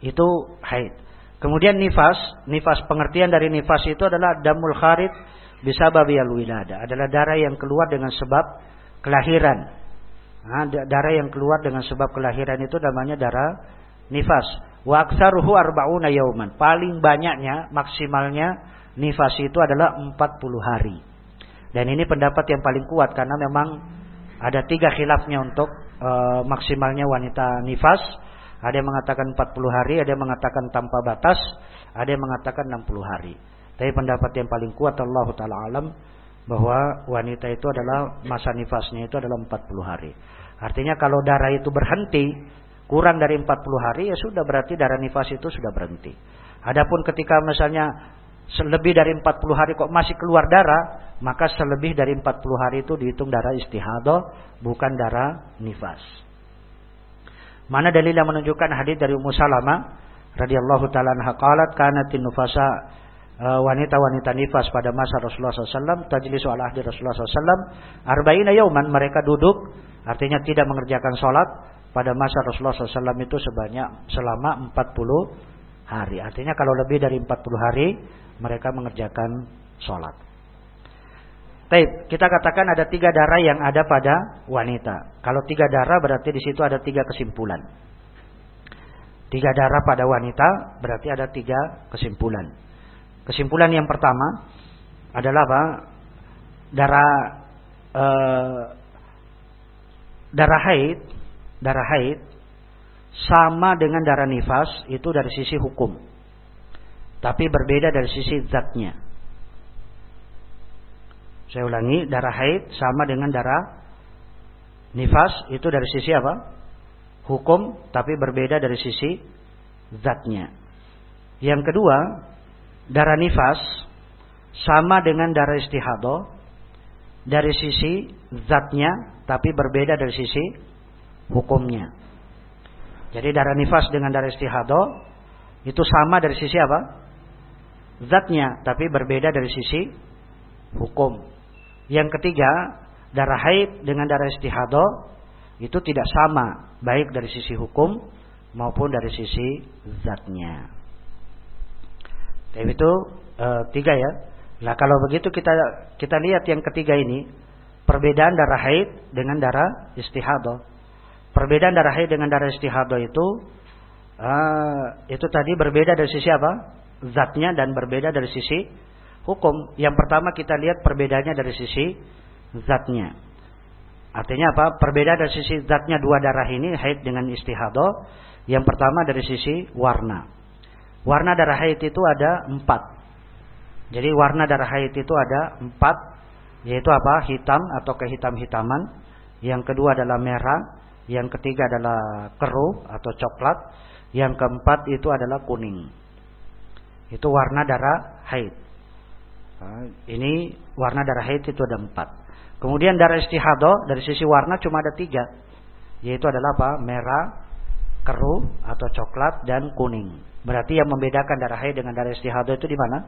Itu haid. Kemudian nifas, nifas pengertian dari nifas itu adalah damul kharid bisa babi wilada adalah darah yang keluar dengan sebab kelahiran. Nah, darah yang keluar dengan sebab kelahiran itu namanya darah nifas. Wa aktsaruhu arba'una yauman. Paling banyaknya maksimalnya nifas itu adalah 40 hari. Dan ini pendapat yang paling kuat karena memang ada tiga khilafnya untuk e, maksimalnya wanita nifas. Ada yang mengatakan 40 hari, ada yang mengatakan tanpa batas, ada yang mengatakan 60 hari. Tapi pendapat yang paling kuat Allah Ta'ala alam bahwa wanita itu adalah masa nifasnya itu adalah 40 hari. Artinya kalau darah itu berhenti kurang dari 40 hari ya sudah berarti darah nifas itu sudah berhenti. Adapun ketika misalnya lebih dari 40 hari kok masih keluar darah, maka selebih dari 40 hari itu dihitung darah istihadah bukan darah nifas. Mana dalil yang menunjukkan hadis dari Ummu Salamah radhiyallahu taala anha qalat kanatin nufasa wanita-wanita nifas pada masa Rasulullah SAW, tajlisu ala ahdi Rasulullah SAW, arba'ina yauman mereka duduk, artinya tidak mengerjakan sholat pada masa Rasulullah SAW itu sebanyak selama 40 hari. Artinya kalau lebih dari 40 hari mereka mengerjakan sholat. Baik, kita katakan ada tiga darah yang ada pada wanita. Kalau tiga darah berarti di situ ada tiga kesimpulan. Tiga darah pada wanita berarti ada tiga kesimpulan. Kesimpulan yang pertama adalah apa? Darah eh, darah haid, darah haid sama dengan darah nifas itu dari sisi hukum. Tapi berbeda dari sisi zatnya. Saya ulangi, darah haid sama dengan darah nifas itu dari sisi apa? Hukum tapi berbeda dari sisi zatnya. Yang kedua, darah nifas sama dengan darah istihadah dari sisi zatnya tapi berbeda dari sisi hukumnya. Jadi darah nifas dengan darah istihadah itu sama dari sisi apa? Zatnya tapi berbeda dari sisi hukum. Yang ketiga, darah haid dengan darah istihadah itu tidak sama baik dari sisi hukum maupun dari sisi zatnya. Tapi itu e, tiga ya. Nah kalau begitu kita kita lihat yang ketiga ini perbedaan darah haid dengan darah istihadah. Perbedaan darah haid dengan darah istihadah itu e, itu tadi berbeda dari sisi apa? Zatnya dan berbeda dari sisi hukum. Yang pertama kita lihat perbedaannya dari sisi zatnya. Artinya apa? Perbedaan dari sisi zatnya dua darah ini haid dengan istihadah. Yang pertama dari sisi warna. Warna darah haid itu ada empat. Jadi warna darah haid itu ada empat, yaitu apa? Hitam atau kehitam-hitaman. Yang kedua adalah merah. Yang ketiga adalah keruh atau coklat. Yang keempat itu adalah kuning. Itu warna darah haid. Nah, ini warna darah haid itu ada empat. Kemudian darah istihadah dari sisi warna cuma ada tiga. Yaitu adalah apa? Merah, keruh atau coklat dan kuning. Berarti yang membedakan darah haid dengan darah istihadah itu di mana?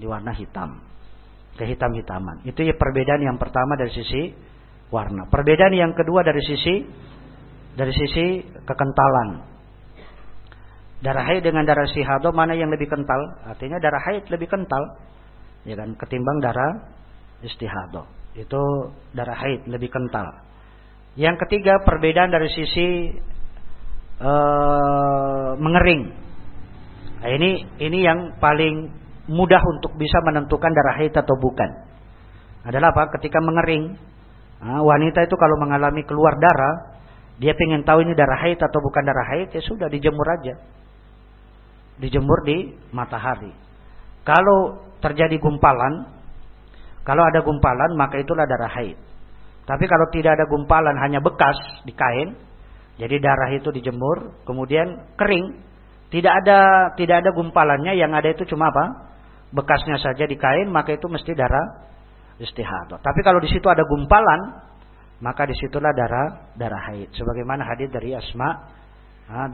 Di warna hitam. Kehitam-hitaman. Itu ya perbedaan yang pertama dari sisi warna. Perbedaan yang kedua dari sisi dari sisi kekentalan. Darah haid dengan darah istihadah mana yang lebih kental? Artinya darah haid lebih kental. Ya kan ketimbang darah istihadah. Itu darah haid lebih kental. Yang ketiga perbedaan dari sisi uh, mengering Nah, ini ini yang paling mudah untuk bisa menentukan darah haid atau bukan. Adalah apa? Ketika mengering, Nah, wanita itu kalau mengalami keluar darah, dia pengen tahu ini darah haid atau bukan darah haid, ya sudah dijemur aja. Dijemur di matahari. Kalau terjadi gumpalan, kalau ada gumpalan maka itulah darah haid. Tapi kalau tidak ada gumpalan hanya bekas di kain, jadi darah itu dijemur, kemudian kering, tidak ada tidak ada gumpalannya, yang ada itu cuma apa? Bekasnya saja di kain, maka itu mesti darah istihadah. Tapi kalau di situ ada gumpalan, maka di situlah darah darah haid. Sebagaimana hadis dari Asma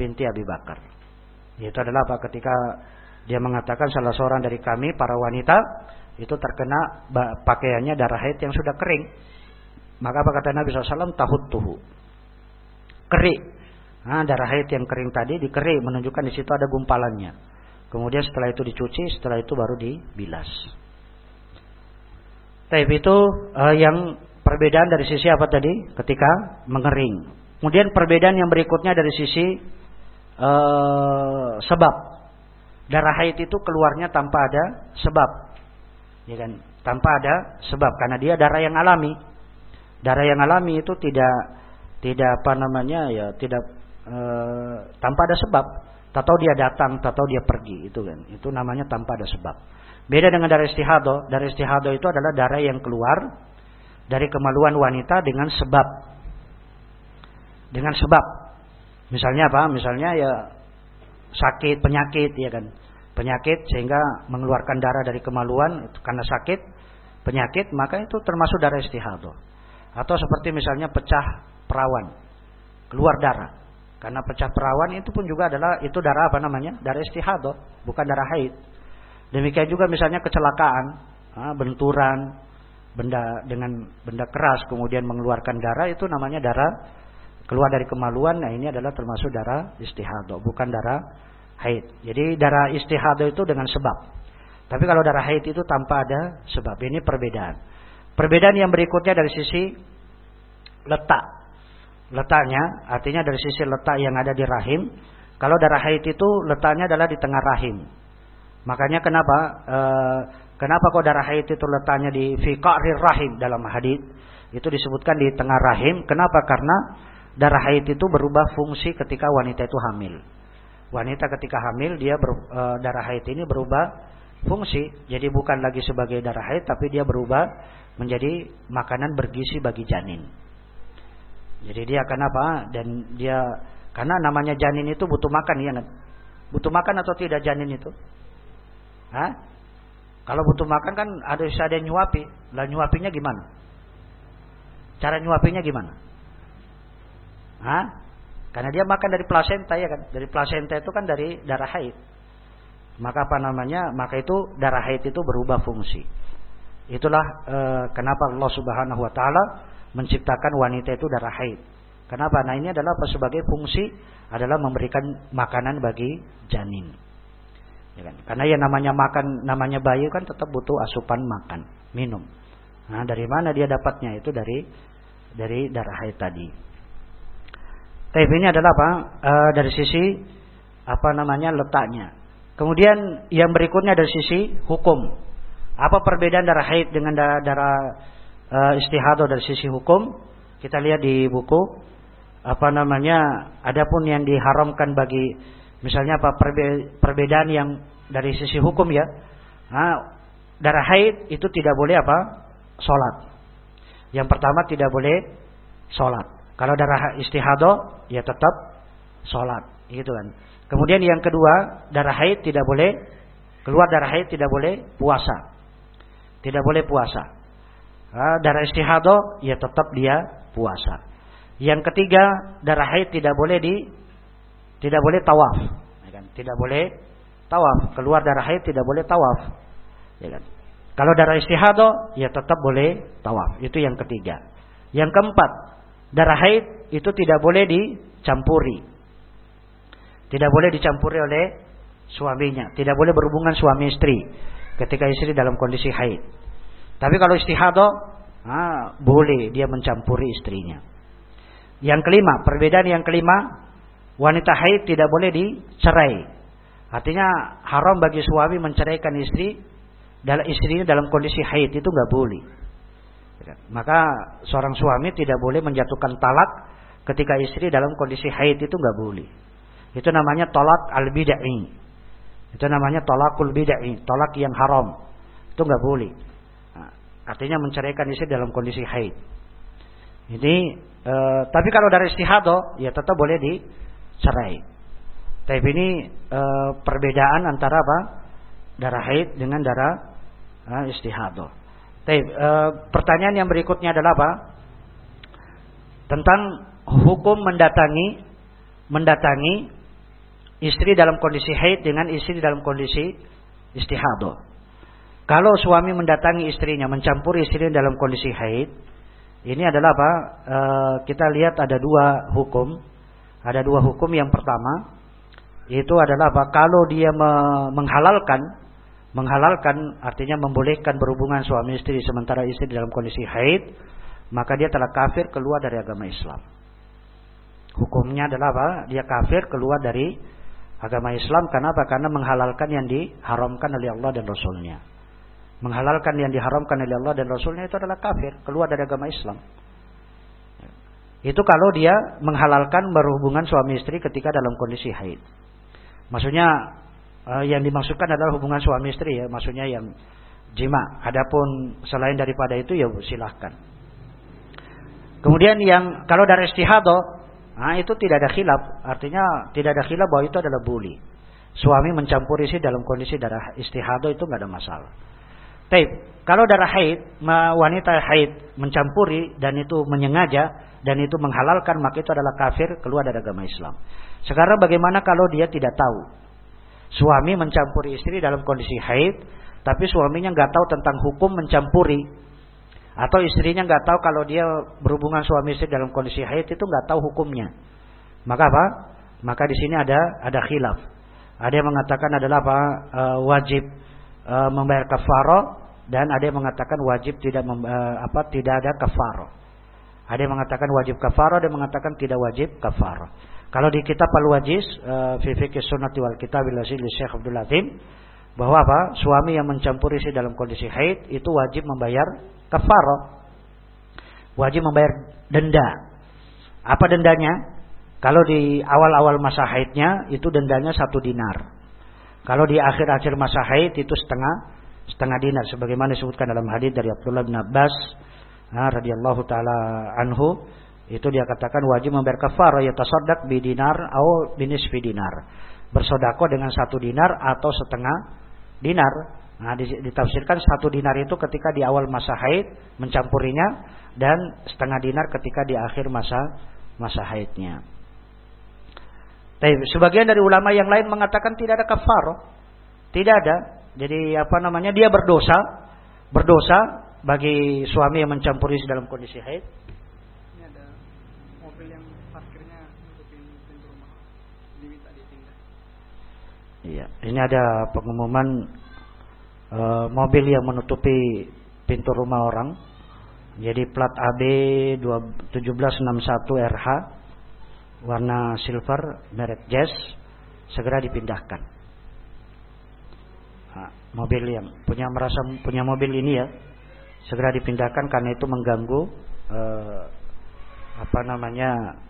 binti Abi Bakar. Itu adalah apa? Ketika dia mengatakan salah seorang dari kami para wanita itu terkena pakaiannya darah haid yang sudah kering. Maka apa kata Nabi SAW? Tahut tuhu. Kering. Nah, darah haid yang kering tadi dikerik menunjukkan di situ ada gumpalannya. Kemudian setelah itu dicuci, setelah itu baru dibilas. Tapi itu uh, yang perbedaan dari sisi apa tadi? Ketika mengering. Kemudian perbedaan yang berikutnya dari sisi uh, sebab. Darah haid itu keluarnya tanpa ada sebab. Ya kan? Tanpa ada sebab karena dia darah yang alami. Darah yang alami itu tidak tidak apa namanya ya tidak e, tanpa ada sebab. Tahu dia datang, tahu dia pergi, itu kan. Itu namanya tanpa ada sebab. Beda dengan darah istihado. Darah istihado itu adalah darah yang keluar dari kemaluan wanita dengan sebab. Dengan sebab. Misalnya apa? Misalnya ya sakit, penyakit, ya kan. Penyakit sehingga mengeluarkan darah dari kemaluan itu karena sakit, penyakit, maka itu termasuk darah istihado. Atau seperti misalnya pecah perawan, keluar darah. Karena pecah perawan itu pun juga adalah itu darah apa namanya? Darah istihadah, bukan darah haid. Demikian juga misalnya kecelakaan, benturan, benda dengan benda keras kemudian mengeluarkan darah itu namanya darah keluar dari kemaluan. Nah ini adalah termasuk darah istihadah, bukan darah haid. Jadi darah istihadah itu dengan sebab. Tapi kalau darah haid itu tanpa ada sebab. Ini perbedaan. Perbedaan yang berikutnya dari sisi letak letaknya artinya dari sisi letak yang ada di rahim. Kalau darah haid itu letaknya adalah di tengah rahim. Makanya kenapa e, kenapa kok darah haid itu letaknya di fiqarir rahim dalam hadis? Itu disebutkan di tengah rahim. Kenapa? Karena darah haid itu berubah fungsi ketika wanita itu hamil. Wanita ketika hamil dia ber, e, darah haid ini berubah fungsi. Jadi bukan lagi sebagai darah haid tapi dia berubah menjadi makanan bergizi bagi janin jadi dia akan apa? Dan dia karena namanya janin itu butuh makan ya kan? Butuh makan atau tidak janin itu? Hah? Kalau butuh makan kan ada ada nyuapi. Lah nyuapinya gimana? Cara nyuapinya gimana? Hah? Karena dia makan dari plasenta ya kan? Dari plasenta itu kan dari darah haid. Maka apa namanya? Maka itu darah haid itu berubah fungsi. Itulah e, kenapa Allah Subhanahu wa taala menciptakan wanita itu darah haid. Kenapa? Nah ini adalah apa sebagai fungsi adalah memberikan makanan bagi janin. Ya kan? Karena ya namanya makan, namanya bayi kan tetap butuh asupan makan, minum. Nah dari mana dia dapatnya? Itu dari dari darah haid tadi. Tapi ini adalah apa? E, dari sisi apa namanya letaknya. Kemudian yang berikutnya dari sisi hukum. Apa perbedaan darah haid dengan darah, darah uh, istihadah dari sisi hukum. Kita lihat di buku apa namanya adapun yang diharamkan bagi misalnya apa perbe perbedaan yang dari sisi hukum ya. Nah, darah haid itu tidak boleh apa? Sholat. Yang pertama tidak boleh sholat. Kalau darah istihadah ya tetap sholat. Gitu kan. Kemudian yang kedua darah haid tidak boleh keluar darah haid tidak boleh puasa. Tidak boleh puasa darah istihadah ya tetap dia puasa. Yang ketiga, darah haid tidak boleh di tidak boleh tawaf, ya kan? Tidak boleh tawaf. Keluar darah haid tidak boleh tawaf. Ya kan? Kalau darah istihadah ya tetap boleh tawaf. Itu yang ketiga. Yang keempat, darah haid itu tidak boleh dicampuri. Tidak boleh dicampuri oleh suaminya. Tidak boleh berhubungan suami istri ketika istri dalam kondisi haid. Tapi kalau istihadah, ah, boleh dia mencampuri istrinya. Yang kelima, perbedaan yang kelima, wanita haid tidak boleh dicerai. Artinya haram bagi suami menceraikan istri dalam istrinya dalam kondisi haid itu nggak boleh. Maka seorang suami tidak boleh menjatuhkan talak ketika istri dalam kondisi haid itu nggak boleh. Itu namanya tolak al bidai. Itu namanya tolakul bidai, tolak yang haram. Itu nggak boleh. Artinya menceraikan istri dalam kondisi haid. Ini e, tapi kalau dari istihadah ya tetap boleh dicerai. Tapi ini e, perbedaan antara apa? Darah haid dengan darah e, istihadah. Tapi e, pertanyaan yang berikutnya adalah apa? Tentang hukum mendatangi mendatangi istri dalam kondisi haid dengan istri dalam kondisi istihadah. Kalau suami mendatangi istrinya, mencampuri istrinya dalam kondisi haid, ini adalah apa? E, kita lihat ada dua hukum. Ada dua hukum. Yang pertama, itu adalah apa? Kalau dia me menghalalkan, menghalalkan artinya membolehkan berhubungan suami istri sementara istri dalam kondisi haid, maka dia telah kafir keluar dari agama Islam. Hukumnya adalah apa? Dia kafir keluar dari agama Islam karena apa? Karena menghalalkan yang diharamkan oleh Allah dan Rasulnya. Menghalalkan yang diharamkan oleh Allah dan Rasulnya itu adalah kafir, keluar dari agama Islam. Itu kalau dia menghalalkan berhubungan suami istri ketika dalam kondisi haid. Maksudnya eh, yang dimaksudkan adalah hubungan suami istri ya, maksudnya yang jima. Adapun selain daripada itu ya silahkan. Kemudian yang kalau dari istihadah Nah, itu tidak ada khilaf. Artinya tidak ada khilaf bahwa itu adalah bully. Suami mencampuri istri dalam kondisi darah istihadah itu nggak ada masalah. Taib. Kalau darah haid, wanita haid mencampuri dan itu menyengaja dan itu menghalalkan maka itu adalah kafir keluar dari agama Islam. Sekarang bagaimana kalau dia tidak tahu? Suami mencampuri istri dalam kondisi haid, tapi suaminya nggak tahu tentang hukum mencampuri atau istrinya nggak tahu kalau dia berhubungan suami istri dalam kondisi haid itu nggak tahu hukumnya. Maka apa? Maka di sini ada ada khilaf. Ada yang mengatakan adalah apa? E, wajib e, membayar kafarah dan ada yang mengatakan wajib tidak mem, e, apa tidak ada kafarah. Ada yang mengatakan wajib kafarah dan mengatakan tidak wajib kafarah. Kalau di kitab Al-Wajiz e, fi sunnati wal kitab Syekh Abdul Latif bahwa apa? Suami yang mencampuri istri dalam kondisi haid itu wajib membayar kafarah. Wajib membayar denda. Apa dendanya? Kalau di awal-awal masa haidnya itu dendanya satu dinar. Kalau di akhir-akhir masa haid itu setengah setengah dinar sebagaimana disebutkan dalam hadis dari Abdullah bin Abbas nah, radhiyallahu taala anhu itu dia katakan wajib membayar kafarah ya tasaddaq bi dinar atau binisfi dinar. Bersodako dengan satu dinar atau setengah dinar Nah, ditafsirkan satu dinar itu ketika di awal masa haid mencampurinya dan setengah dinar ketika di akhir masa masa haidnya. Tapi sebagian dari ulama yang lain mengatakan tidak ada kafar, Tidak ada. Jadi apa namanya? Dia berdosa, berdosa bagi suami yang mencampuri dalam kondisi haid. Ini ada mobil yang parkirnya nutupin pintu rumah. Diminta ditinggal. Iya, ini ada pengumuman e, mobil yang menutupi pintu rumah orang. Jadi plat AB 1761 RH warna silver merek Jazz segera dipindahkan. Nah, mobil yang punya merasa punya mobil ini ya segera dipindahkan karena itu mengganggu eh, apa namanya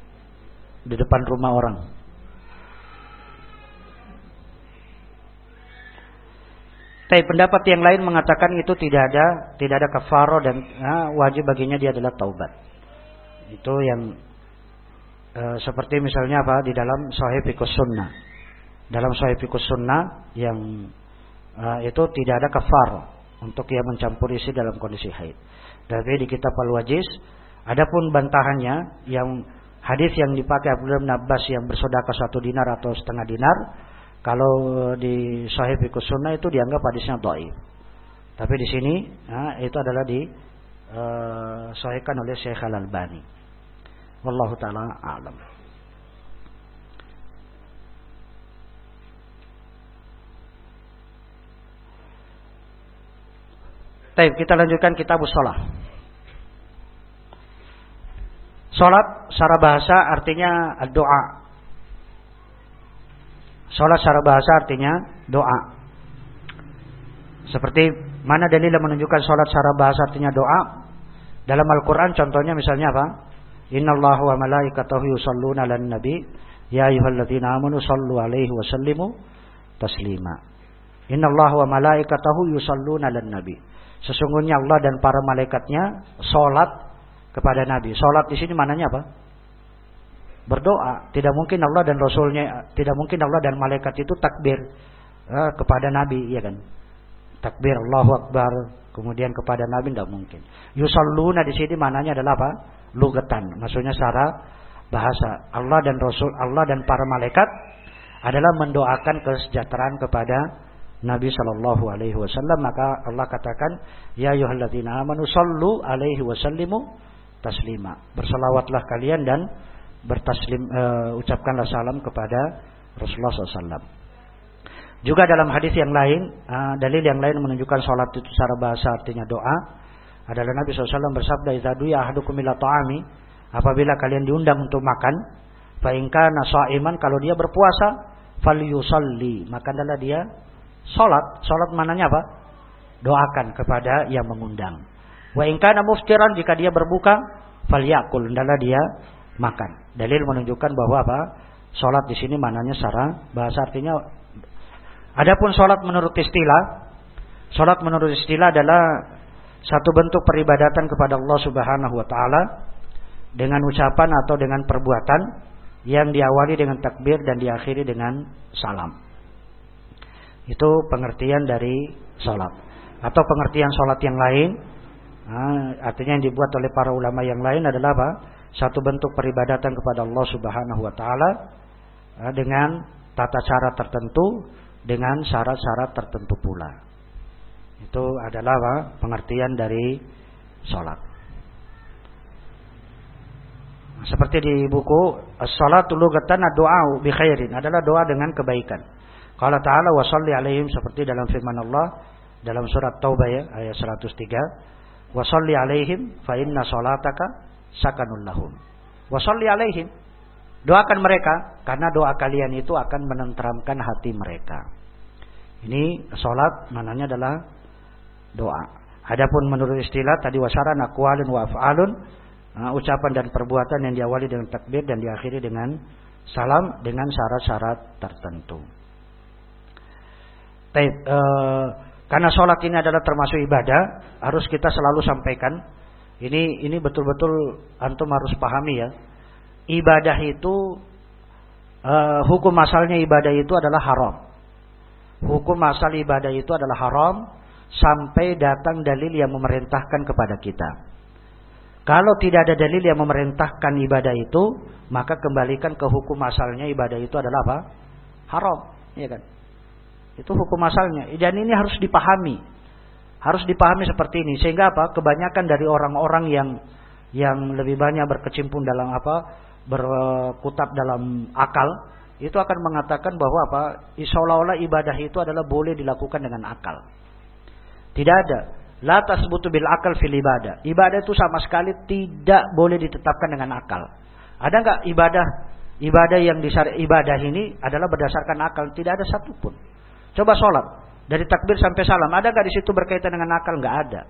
di depan rumah orang. Tapi pendapat yang lain mengatakan itu tidak ada tidak ada kafaro dan nah, wajib baginya dia adalah taubat. Itu yang e, seperti misalnya apa di dalam Sahih Fiqh Sunnah. Dalam Sahih Fiqh Sunnah yang e, itu tidak ada kafaro untuk ia mencampuri isi dalam kondisi haid. Tapi di kitab Al-Wajiz adapun bantahannya yang hadis yang dipakai Abdullah bin Abbas yang bersodaka satu dinar atau setengah dinar kalau di Sahih Fiqh Sunnah itu dianggap hadisnya dhaif. Tapi di sini nah, itu adalah di uh, oleh Syekh Al Albani. Wallahu taala a'lam. Baik, kita lanjutkan kitab sholat. Sholat secara bahasa artinya doa. Sholat secara bahasa artinya doa. Seperti mana dalil yang menunjukkan sholat secara bahasa artinya doa? Dalam Al-Quran contohnya misalnya apa? Wa malaikatahu yusalluna lan nabi. Ya ayuhalladzina amanu sallu alaihi wa sallimu taslima. Inna Allah wa malaikatahu yusalluna lan nabi. Sesungguhnya Allah dan para malaikatnya salat kepada Nabi. Salat di sini mananya apa? Berdoa. Tidak mungkin Allah dan Rasulnya, tidak mungkin Allah dan malaikat itu takbir eh, kepada Nabi, ya kan? Takbir Allahu Akbar, kemudian kepada Nabi tidak mungkin. Yusalluna di sini mananya adalah apa? Lugatan. Maksudnya secara bahasa. Allah dan Rasul, Allah dan para malaikat adalah mendoakan kesejahteraan kepada Nabi Shallallahu Alaihi Wasallam maka Allah katakan ya yuhalladina amanu sallu alaihi wasallimu taslima bersalawatlah kalian dan bertaslim uh, ucapkanlah salam kepada Rasulullah SAW. Juga dalam hadis yang lain, uh, dalil yang lain menunjukkan salat itu secara bahasa artinya doa adalah Nabi SAW bersabda, "Idza du'a ahadukum ila ta'ami," apabila kalian diundang untuk makan, fa in kana sha'iman kalau dia berpuasa, falyusalli, maka adalah dia salat. Salat mananya apa? Doakan kepada yang mengundang. Wa in muftiran jika dia berbuka, falyakul, adalah dia makan. Dalil menunjukkan bahwa apa? Salat di sini mananya secara bahasa artinya adapun salat menurut istilah salat menurut istilah adalah satu bentuk peribadatan kepada Allah Subhanahu wa taala dengan ucapan atau dengan perbuatan yang diawali dengan takbir dan diakhiri dengan salam. Itu pengertian dari salat. Atau pengertian salat yang lain, nah, artinya yang dibuat oleh para ulama yang lain adalah apa? Satu bentuk peribadatan kepada Allah Subhanahu wa taala nah, dengan tata cara tertentu, dengan syarat-syarat tertentu pula. Itu adalah apa? pengertian dari salat. Seperti di buku As-salatu lugatan doa bi khairin adalah doa dengan kebaikan. Qala ta'ala wa shalli alaihim seperti dalam firman Allah dalam surat Taubah ya ayat 103 wa shalli alaihim fa inna salataka sakanul lahum. Wa shalli alaihim doakan mereka karena doa kalian itu akan menenteramkan hati mereka. Ini salat mananya adalah doa. Adapun menurut istilah tadi wasaran aqwalun wa af'alun uh, ucapan dan perbuatan yang diawali dengan takbir dan diakhiri dengan salam dengan syarat-syarat tertentu. Uh, karena sholat ini adalah termasuk ibadah, harus kita selalu sampaikan. Ini ini betul-betul antum harus pahami ya. Ibadah itu uh, hukum asalnya ibadah itu adalah haram. Hukum asal ibadah itu adalah haram sampai datang dalil yang memerintahkan kepada kita. Kalau tidak ada dalil yang memerintahkan ibadah itu, maka kembalikan ke hukum asalnya ibadah itu adalah apa? Haram, ya kan? Itu hukum asalnya. Dan ini harus dipahami. Harus dipahami seperti ini sehingga apa? Kebanyakan dari orang-orang yang yang lebih banyak berkecimpung dalam apa? berkutat dalam akal, itu akan mengatakan bahwa apa? Seolah-olah ibadah itu adalah boleh dilakukan dengan akal. Tidak ada La tasbutu bil akal fil ibadah. Ibadah itu sama sekali tidak boleh ditetapkan dengan akal. Ada nggak ibadah ibadah yang disar ibadah ini adalah berdasarkan akal? Tidak ada satupun. Coba sholat dari takbir sampai salam. Ada nggak di situ berkaitan dengan akal? Nggak ada.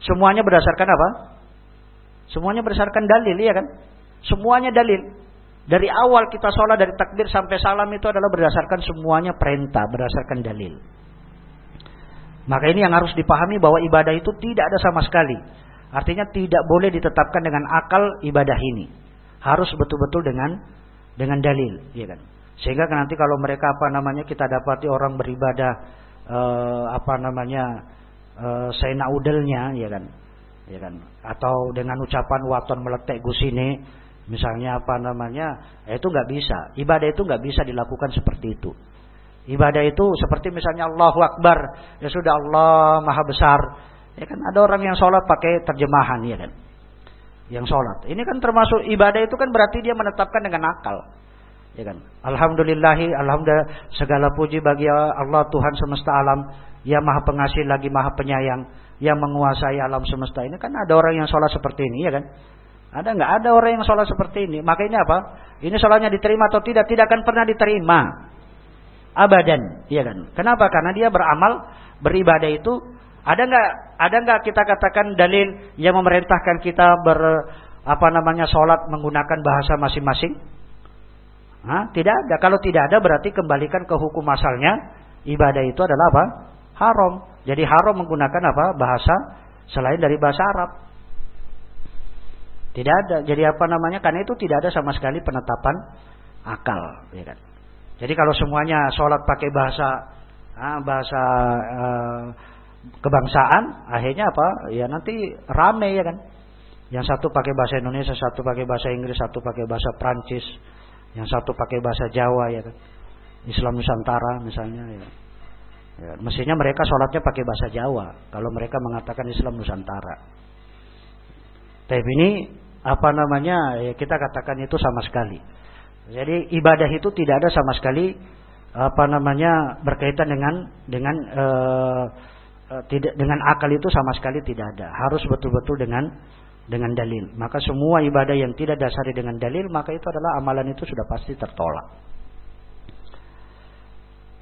Semuanya berdasarkan apa? Semuanya berdasarkan dalil, ya kan? Semuanya dalil. Dari awal kita sholat dari takbir sampai salam itu adalah berdasarkan semuanya perintah, berdasarkan dalil. Maka ini yang harus dipahami bahwa ibadah itu tidak ada sama sekali. Artinya tidak boleh ditetapkan dengan akal ibadah ini. Harus betul-betul dengan dengan dalil, ya kan? Sehingga nanti kalau mereka apa namanya kita dapati orang beribadah eh, apa namanya eh, sena udelnya, ya kan? Ya kan? Atau dengan ucapan waton meletek gusine, misalnya apa namanya, itu nggak bisa. Ibadah itu nggak bisa dilakukan seperti itu. Ibadah itu seperti misalnya Allahu Akbar, ya sudah Allah Maha Besar. Ya kan ada orang yang sholat pakai terjemahan ya kan. Yang sholat. Ini kan termasuk ibadah itu kan berarti dia menetapkan dengan akal. Ya kan. Alhamdulillahi, alhamdulillah segala puji bagi Allah Tuhan semesta alam yang Maha Pengasih lagi Maha Penyayang yang menguasai alam semesta ini kan ada orang yang sholat seperti ini ya kan. Ada nggak ada orang yang sholat seperti ini? Maka ini apa? Ini sholatnya diterima atau tidak? Tidak akan pernah diterima abadan, ya kan? Kenapa? Karena dia beramal beribadah itu Ada nggak ada nggak kita katakan dalil yang memerintahkan kita ber apa namanya sholat menggunakan bahasa masing-masing? Hah? Tidak ada. Kalau tidak ada berarti kembalikan ke hukum asalnya. Ibadah itu adalah apa? Haram. Jadi haram menggunakan apa? Bahasa selain dari bahasa Arab. Tidak ada. Jadi apa namanya? Karena itu tidak ada sama sekali penetapan akal. Ya kan? Jadi kalau semuanya sholat pakai bahasa ah, bahasa uh, kebangsaan, akhirnya apa? Ya nanti rame ya kan. Yang satu pakai bahasa Indonesia, satu pakai bahasa Inggris, satu pakai bahasa Prancis, yang satu pakai bahasa Jawa ya kan. Islam Nusantara misalnya ya. ya. Mestinya mereka sholatnya pakai bahasa Jawa kalau mereka mengatakan Islam Nusantara. Tapi ini apa namanya ya kita katakan itu sama sekali. Jadi ibadah itu tidak ada sama sekali apa namanya berkaitan dengan dengan uh, uh, tidak dengan akal itu sama sekali tidak ada. Harus betul-betul dengan dengan dalil. Maka semua ibadah yang tidak dasari dengan dalil, maka itu adalah amalan itu sudah pasti tertolak.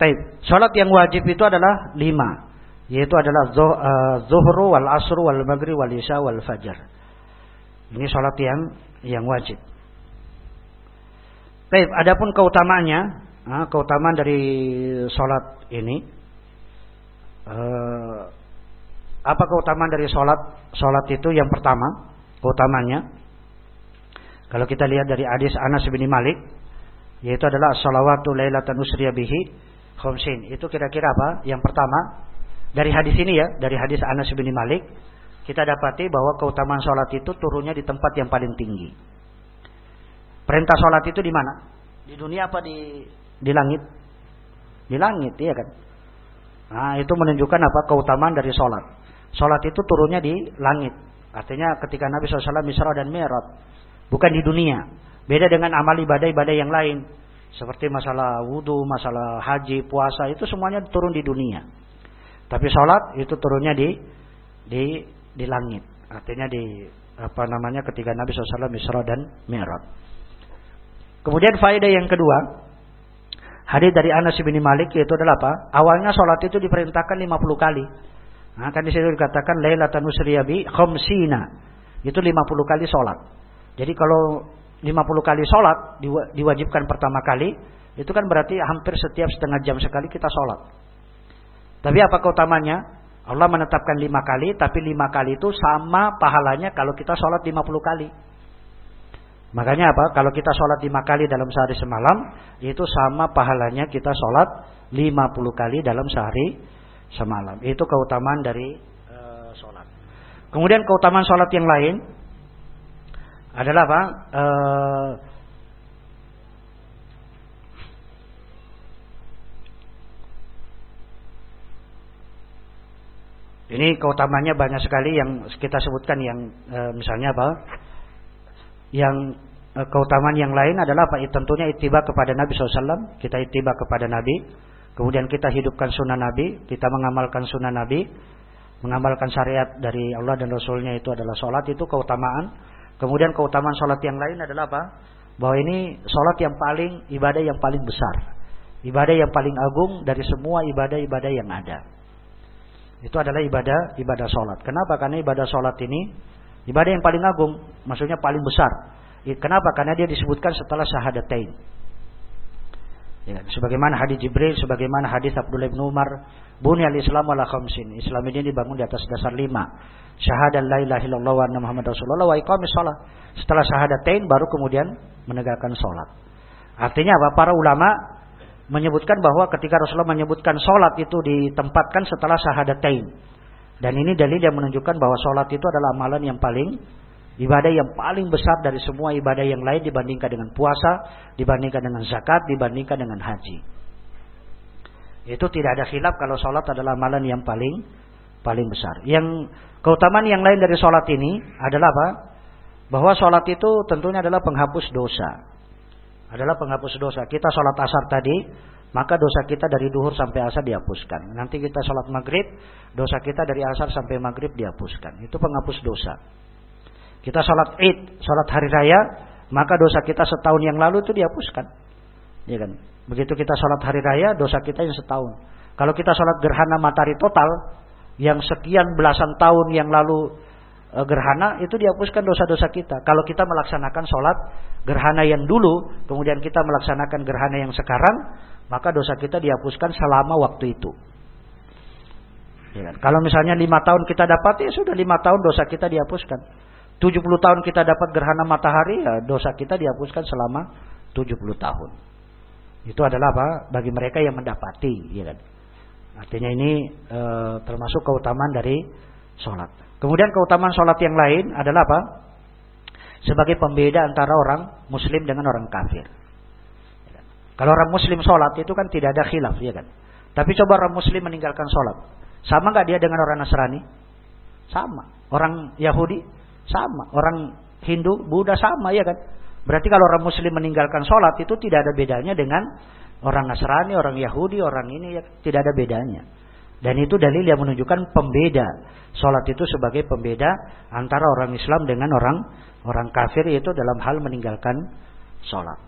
Taib. Salat yang wajib itu adalah lima. Yaitu adalah eh, zuhru wal asru wal maghrib wal isya wal fajar. Ini salat yang yang wajib. Taib. Adapun keutamanya, ah, keutamaan dari salat ini eh, apa keutamaan dari sholat? Sholat itu yang pertama keutamanya. Kalau kita lihat dari hadis Anas bin Malik, yaitu adalah salawatu lailatan usriya bihi khamsin. Itu kira-kira apa? Yang pertama, dari hadis ini ya, dari hadis Anas bin Malik, kita dapati bahwa keutamaan sholat itu turunnya di tempat yang paling tinggi. Perintah sholat itu di mana? Di dunia apa di di langit? Di langit, iya kan? Nah, itu menunjukkan apa keutamaan dari sholat. Sholat itu turunnya di langit. Artinya ketika Nabi SAW Misra dan Mi'raj. Bukan di dunia. Beda dengan amal ibadah-ibadah yang lain. Seperti masalah wudhu, masalah haji, puasa. Itu semuanya turun di dunia. Tapi sholat itu turunnya di di di langit. Artinya di apa namanya ketika Nabi SAW Misra dan Mi'raj. Kemudian faedah yang kedua. Hadis dari Anas bin Malik yaitu adalah apa? Awalnya sholat itu diperintahkan 50 kali. Nah, kan di situ dikatakan lailatan usriyabi khamsina. Itu 50 kali sholat. Jadi kalau 50 kali sholat diwajibkan pertama kali, itu kan berarti hampir setiap setengah jam sekali kita sholat. Tapi apa keutamanya? Allah menetapkan lima kali, tapi lima kali itu sama pahalanya kalau kita sholat 50 kali. Makanya apa? Kalau kita sholat lima kali dalam sehari semalam, itu sama pahalanya kita sholat 50 kali dalam sehari semalam. Itu keutamaan dari e, sholat. Kemudian keutamaan sholat yang lain adalah apa? E, ini keutamanya banyak sekali yang kita sebutkan yang e, misalnya apa? Yang keutamaan yang lain adalah apa? Tentunya ittiba kepada Nabi SAW. Kita ittiba kepada Nabi. Kemudian kita hidupkan sunnah Nabi, kita mengamalkan sunnah Nabi, mengamalkan syariat dari Allah dan Rasulnya itu adalah sholat itu keutamaan. Kemudian keutamaan sholat yang lain adalah apa? Bahwa ini sholat yang paling ibadah yang paling besar, ibadah yang paling agung dari semua ibadah-ibadah yang ada. Itu adalah ibadah ibadah sholat. Kenapa? Karena ibadah sholat ini ibadah yang paling agung, maksudnya paling besar. Kenapa? Karena dia disebutkan setelah syahadatain. Ya, sebagaimana hadis Jibril, sebagaimana hadis Abdullah bin Umar, bunyal Islam ala khamsin. Islam ini dibangun di atas dasar lima. Syahadat la ilaha illallah wa Muhammad Rasulullah wa iqamis shalah. Setelah syahadatain baru kemudian menegakkan salat. Artinya apa? Para ulama menyebutkan bahwa ketika Rasulullah menyebutkan salat itu ditempatkan setelah syahadatain. Dan ini dalil yang menunjukkan bahwa salat itu adalah amalan yang paling Ibadah yang paling besar dari semua ibadah yang lain dibandingkan dengan puasa, dibandingkan dengan zakat, dibandingkan dengan haji. Itu tidak ada khilaf kalau sholat adalah amalan yang paling paling besar. Yang keutamaan yang lain dari sholat ini adalah apa? Bahwa sholat itu tentunya adalah penghapus dosa. Adalah penghapus dosa. Kita sholat asar tadi, maka dosa kita dari duhur sampai asar dihapuskan. Nanti kita sholat maghrib, dosa kita dari asar sampai maghrib dihapuskan. Itu penghapus dosa. Kita sholat id, sholat hari raya, maka dosa kita setahun yang lalu itu dihapuskan. Ya kan? Begitu kita sholat hari raya, dosa kita yang setahun. Kalau kita sholat gerhana matahari total, yang sekian belasan tahun yang lalu e, gerhana itu dihapuskan dosa-dosa kita. Kalau kita melaksanakan sholat gerhana yang dulu, kemudian kita melaksanakan gerhana yang sekarang, maka dosa kita dihapuskan selama waktu itu. Ya kan? Kalau misalnya lima tahun kita dapat, ya sudah lima tahun dosa kita dihapuskan. 70 tahun kita dapat gerhana matahari, ya dosa kita dihapuskan selama 70 tahun. Itu adalah apa? Bagi mereka yang mendapati, ya kan? Artinya ini e, termasuk keutamaan dari sholat. Kemudian keutamaan sholat yang lain adalah apa? Sebagai pembeda antara orang muslim dengan orang kafir. Kalau orang muslim sholat itu kan tidak ada khilaf, ya kan? Tapi coba orang muslim meninggalkan sholat. Sama nggak dia dengan orang Nasrani? Sama. Orang Yahudi? Sama. Orang Hindu, Buddha sama, ya kan? Berarti kalau orang muslim meninggalkan sholat itu tidak ada bedanya dengan orang Nasrani, orang Yahudi, orang ini ya tidak ada bedanya. Dan itu dalil yang menunjukkan pembeda. Sholat itu sebagai pembeda antara orang Islam dengan orang orang kafir itu dalam hal meninggalkan sholat.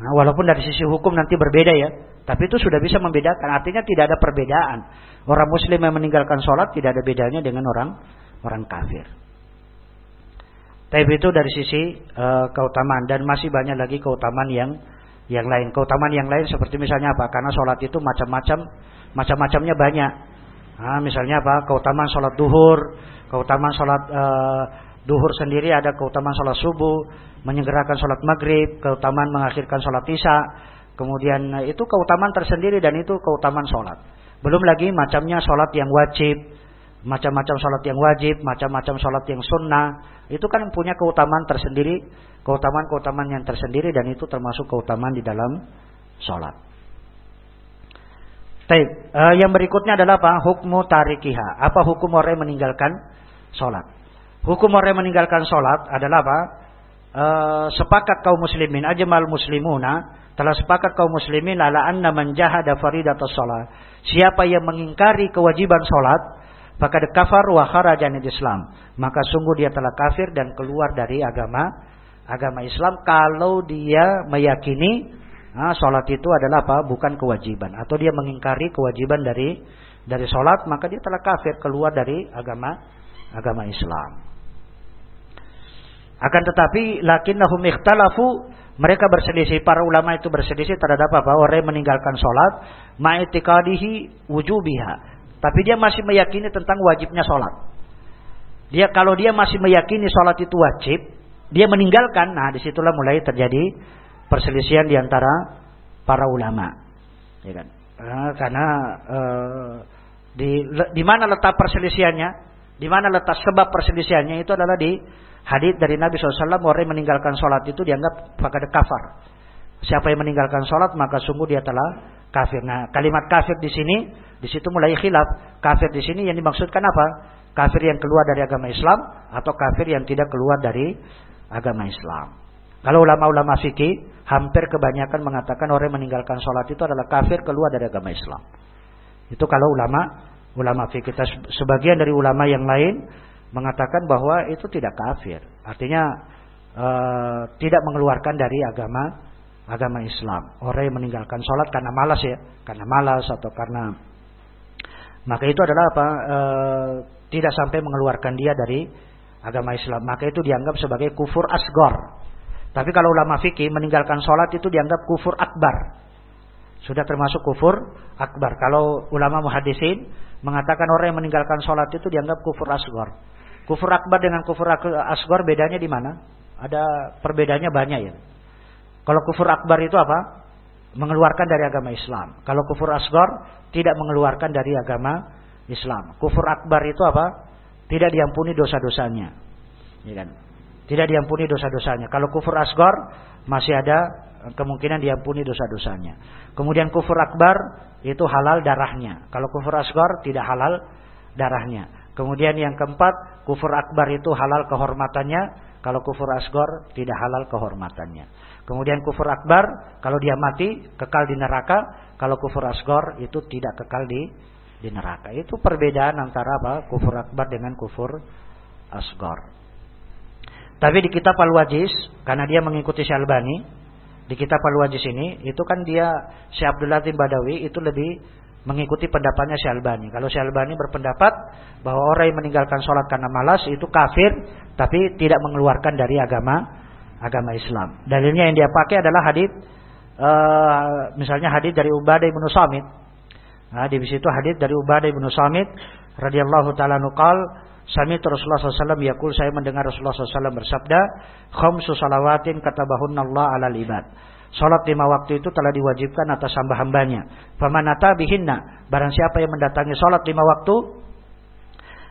Nah, walaupun dari sisi hukum nanti berbeda ya, tapi itu sudah bisa membedakan. Artinya tidak ada perbedaan. Orang Muslim yang meninggalkan sholat tidak ada bedanya dengan orang orang kafir. Tapi itu dari sisi uh, keutamaan dan masih banyak lagi keutamaan yang yang lain. Keutamaan yang lain seperti misalnya apa? Karena sholat itu macam-macam, macam-macamnya banyak. Nah, misalnya apa? Keutamaan sholat duhur, keutamaan sholat uh, duhur sendiri ada keutamaan sholat subuh, menyegerakan sholat maghrib, keutamaan mengakhirkan sholat isya. Kemudian eh, itu keutamaan tersendiri dan itu keutamaan sholat. Belum lagi macamnya sholat yang wajib, macam-macam sholat yang wajib, macam-macam sholat yang sunnah. Itu kan punya keutamaan tersendiri keutamaan-keutamaan yang tersendiri dan itu termasuk keutamaan di dalam sholat. Taib. Uh, yang berikutnya adalah apa? Hukmu tarikiha. Apa hukum orang yang meninggalkan sholat? Hukum orang yang meninggalkan sholat adalah apa? Uh, sepakat kaum muslimin, ajmal muslimuna telah sepakat kaum muslimin ala anna man jahada faridatus sholat. Siapa yang mengingkari kewajiban sholat, maka kafar wa kharajan Islam. Maka sungguh dia telah kafir dan keluar dari agama agama Islam kalau dia meyakini nah, sholat itu adalah apa? Bukan kewajiban atau dia mengingkari kewajiban dari dari sholat maka dia telah kafir keluar dari agama agama Islam. Akan tetapi lakinnahum ikhtalafu mereka berselisih para ulama itu berselisih terhadap apa orang yang meninggalkan sholat ma'itiqadihi wujubiha tapi dia masih meyakini tentang wajibnya sholat. Dia kalau dia masih meyakini sholat itu wajib dia meninggalkan, nah di situlah mulai terjadi perselisihan di antara para ulama, ya kan? Nah, karena eh, di di mana letak perselisihannya, di mana letak sebab perselisihannya? Itu adalah di hadis dari Nabi SAW orang yang meninggalkan sholat itu dianggap pakai kafar. Siapa yang meninggalkan sholat maka sungguh dia telah kafir. Nah kalimat kafir di sini di situ mulai khilaf. Kafir di sini yang dimaksudkan apa? Kafir yang keluar dari agama Islam atau kafir yang tidak keluar dari agama Islam. Kalau ulama-ulama fikih hampir kebanyakan mengatakan orang yang meninggalkan sholat itu adalah kafir keluar dari agama Islam. Itu kalau ulama ulama fikih kita sebagian dari ulama yang lain mengatakan bahwa itu tidak kafir. Artinya e, tidak mengeluarkan dari agama agama Islam. Orang yang meninggalkan sholat karena malas ya, karena malas atau karena maka itu adalah apa? E, tidak sampai mengeluarkan dia dari agama Islam. Maka itu dianggap sebagai kufur asgor. Tapi kalau ulama fikih meninggalkan sholat itu dianggap kufur akbar. Sudah termasuk kufur akbar. Kalau ulama muhadisin mengatakan orang yang meninggalkan sholat itu dianggap kufur asgor. Kufur akbar dengan kufur asgor bedanya di mana? Ada perbedaannya banyak ya. Kalau kufur akbar itu apa? Mengeluarkan dari agama Islam. Kalau kufur asgor tidak mengeluarkan dari agama Islam. Kufur akbar itu apa? tidak diampuni dosa-dosanya. Ya kan? Tidak diampuni dosa-dosanya. Kalau kufur asgor masih ada kemungkinan diampuni dosa-dosanya. Kemudian kufur akbar itu halal darahnya. Kalau kufur asgor tidak halal darahnya. Kemudian yang keempat, kufur akbar itu halal kehormatannya. Kalau kufur asgor tidak halal kehormatannya. Kemudian kufur akbar kalau dia mati kekal di neraka. Kalau kufur asgor itu tidak kekal di di neraka. Itu perbedaan antara apa? Kufur akbar dengan kufur asgar. Tapi di kitab Al-Wajiz, karena dia mengikuti Syalbani, di kitab Al-Wajiz ini, itu kan dia Syekh Abdul Latif Badawi itu lebih mengikuti pendapatnya Syalbani. Kalau Syalbani berpendapat bahwa orang yang meninggalkan sholat karena malas itu kafir, tapi tidak mengeluarkan dari agama agama Islam. Dalilnya yang dia pakai adalah hadis, uh, misalnya hadis dari Ubadah bin Samit. Nah, di situ hadis dari Ubadah bin Samit radhiyallahu taala nukal Sami Rasulullah SAW yakul saya mendengar Rasulullah SAW bersabda, khamsu salawatin katabahunna Allah alal ibad. Salat lima waktu itu telah diwajibkan atas hamba-hambanya. Famanata bihinna. Barang siapa yang mendatangi salat lima waktu.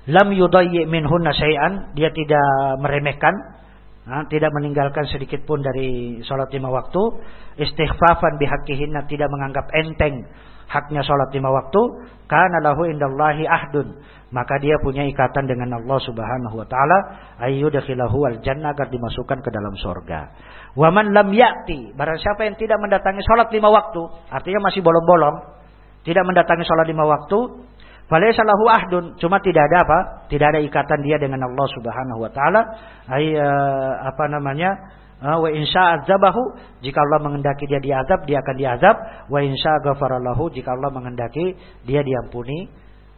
Lam yudayyi minhunna syai'an. Dia tidak meremehkan. Nah, tidak meninggalkan sedikit pun dari salat lima waktu. Istighfafan bihakihinna. Tidak menganggap enteng haknya sholat lima waktu, karena lahu indallahi ahdun. Maka dia punya ikatan dengan Allah Subhanahu wa taala, ayyudkhilahu al jannah agar dimasukkan ke dalam surga. Waman lam ya'ti, barang siapa yang tidak mendatangi sholat lima waktu, artinya masih bolong-bolong, tidak mendatangi sholat lima waktu, Falaysa lahu ahdun, cuma tidak ada apa? Tidak ada ikatan dia dengan Allah Subhanahu wa taala. Ay, uh, apa namanya? Ah, wa insya azabahu jika Allah mengendaki dia diazab dia akan diazab wa insya ghafaralahu jika Allah mengendaki dia diampuni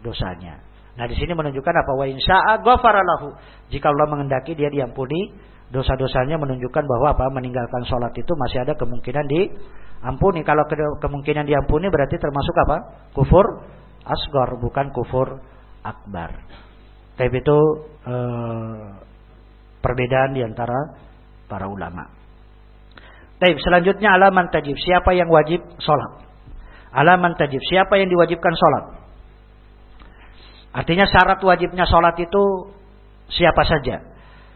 dosanya. Nah di sini menunjukkan apa wa insya ghafaralahu jika Allah mengendaki dia diampuni dosa-dosanya menunjukkan bahwa apa meninggalkan sholat itu masih ada kemungkinan diampuni. Kalau ke kemungkinan diampuni berarti termasuk apa? Kufur asgor bukan kufur akbar. Tapi itu eh, perbedaan di antara para ulama. Baik, selanjutnya alaman tajib. Siapa yang wajib sholat? Alaman tajib. Siapa yang diwajibkan sholat? Artinya syarat wajibnya sholat itu siapa saja.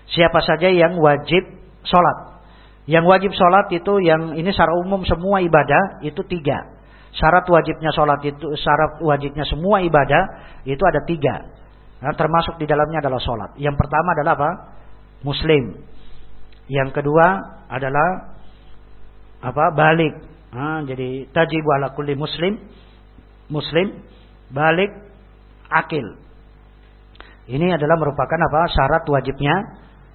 Siapa saja yang wajib sholat. Yang wajib sholat itu yang ini secara umum semua ibadah itu tiga. Syarat wajibnya sholat itu syarat wajibnya semua ibadah itu ada tiga. Nah, termasuk di dalamnya adalah sholat. Yang pertama adalah apa? Muslim. Yang kedua adalah apa? Balik. Nah, jadi tajibu ala kulli muslim muslim balik akil. Ini adalah merupakan apa? Syarat wajibnya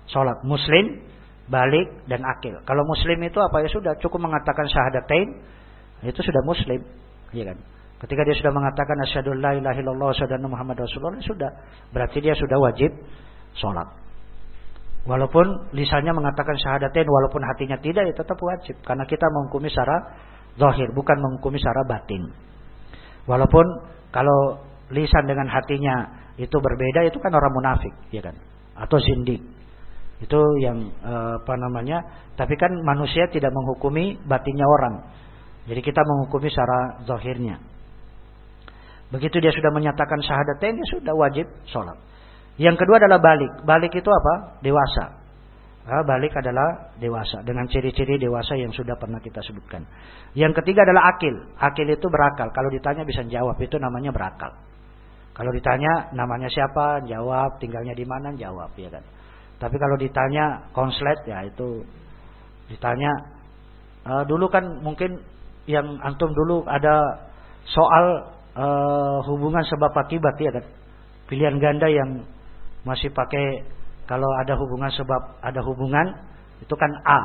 sholat muslim balik dan akil. Kalau muslim itu apa ya sudah cukup mengatakan syahadatain itu sudah muslim, ya kan? Ketika dia sudah mengatakan asyhadu la ilaha illallah wa Muhammad rasulullah sudah berarti dia sudah wajib sholat. Walaupun lisannya mengatakan syahadatain walaupun hatinya tidak ya tetap wajib karena kita menghukumi secara zahir bukan menghukumi secara batin. Walaupun kalau lisan dengan hatinya itu berbeda itu kan orang munafik ya kan atau zindik. Itu yang eh, apa namanya? Tapi kan manusia tidak menghukumi batinnya orang. Jadi kita menghukumi secara zahirnya. Begitu dia sudah menyatakan syahadatain dia sudah wajib sholat. Yang kedua adalah balik. Balik itu apa? Dewasa. Nah, balik adalah dewasa dengan ciri-ciri dewasa yang sudah pernah kita sebutkan. Yang ketiga adalah akil. Akil itu berakal. Kalau ditanya bisa jawab itu namanya berakal. Kalau ditanya namanya siapa, jawab, tinggalnya di mana, jawab ya kan. Tapi kalau ditanya konslet ya itu ditanya uh, dulu kan mungkin yang antum dulu ada soal uh, hubungan sebab akibat ya kan. Pilihan ganda yang masih pakai kalau ada hubungan sebab ada hubungan itu kan A.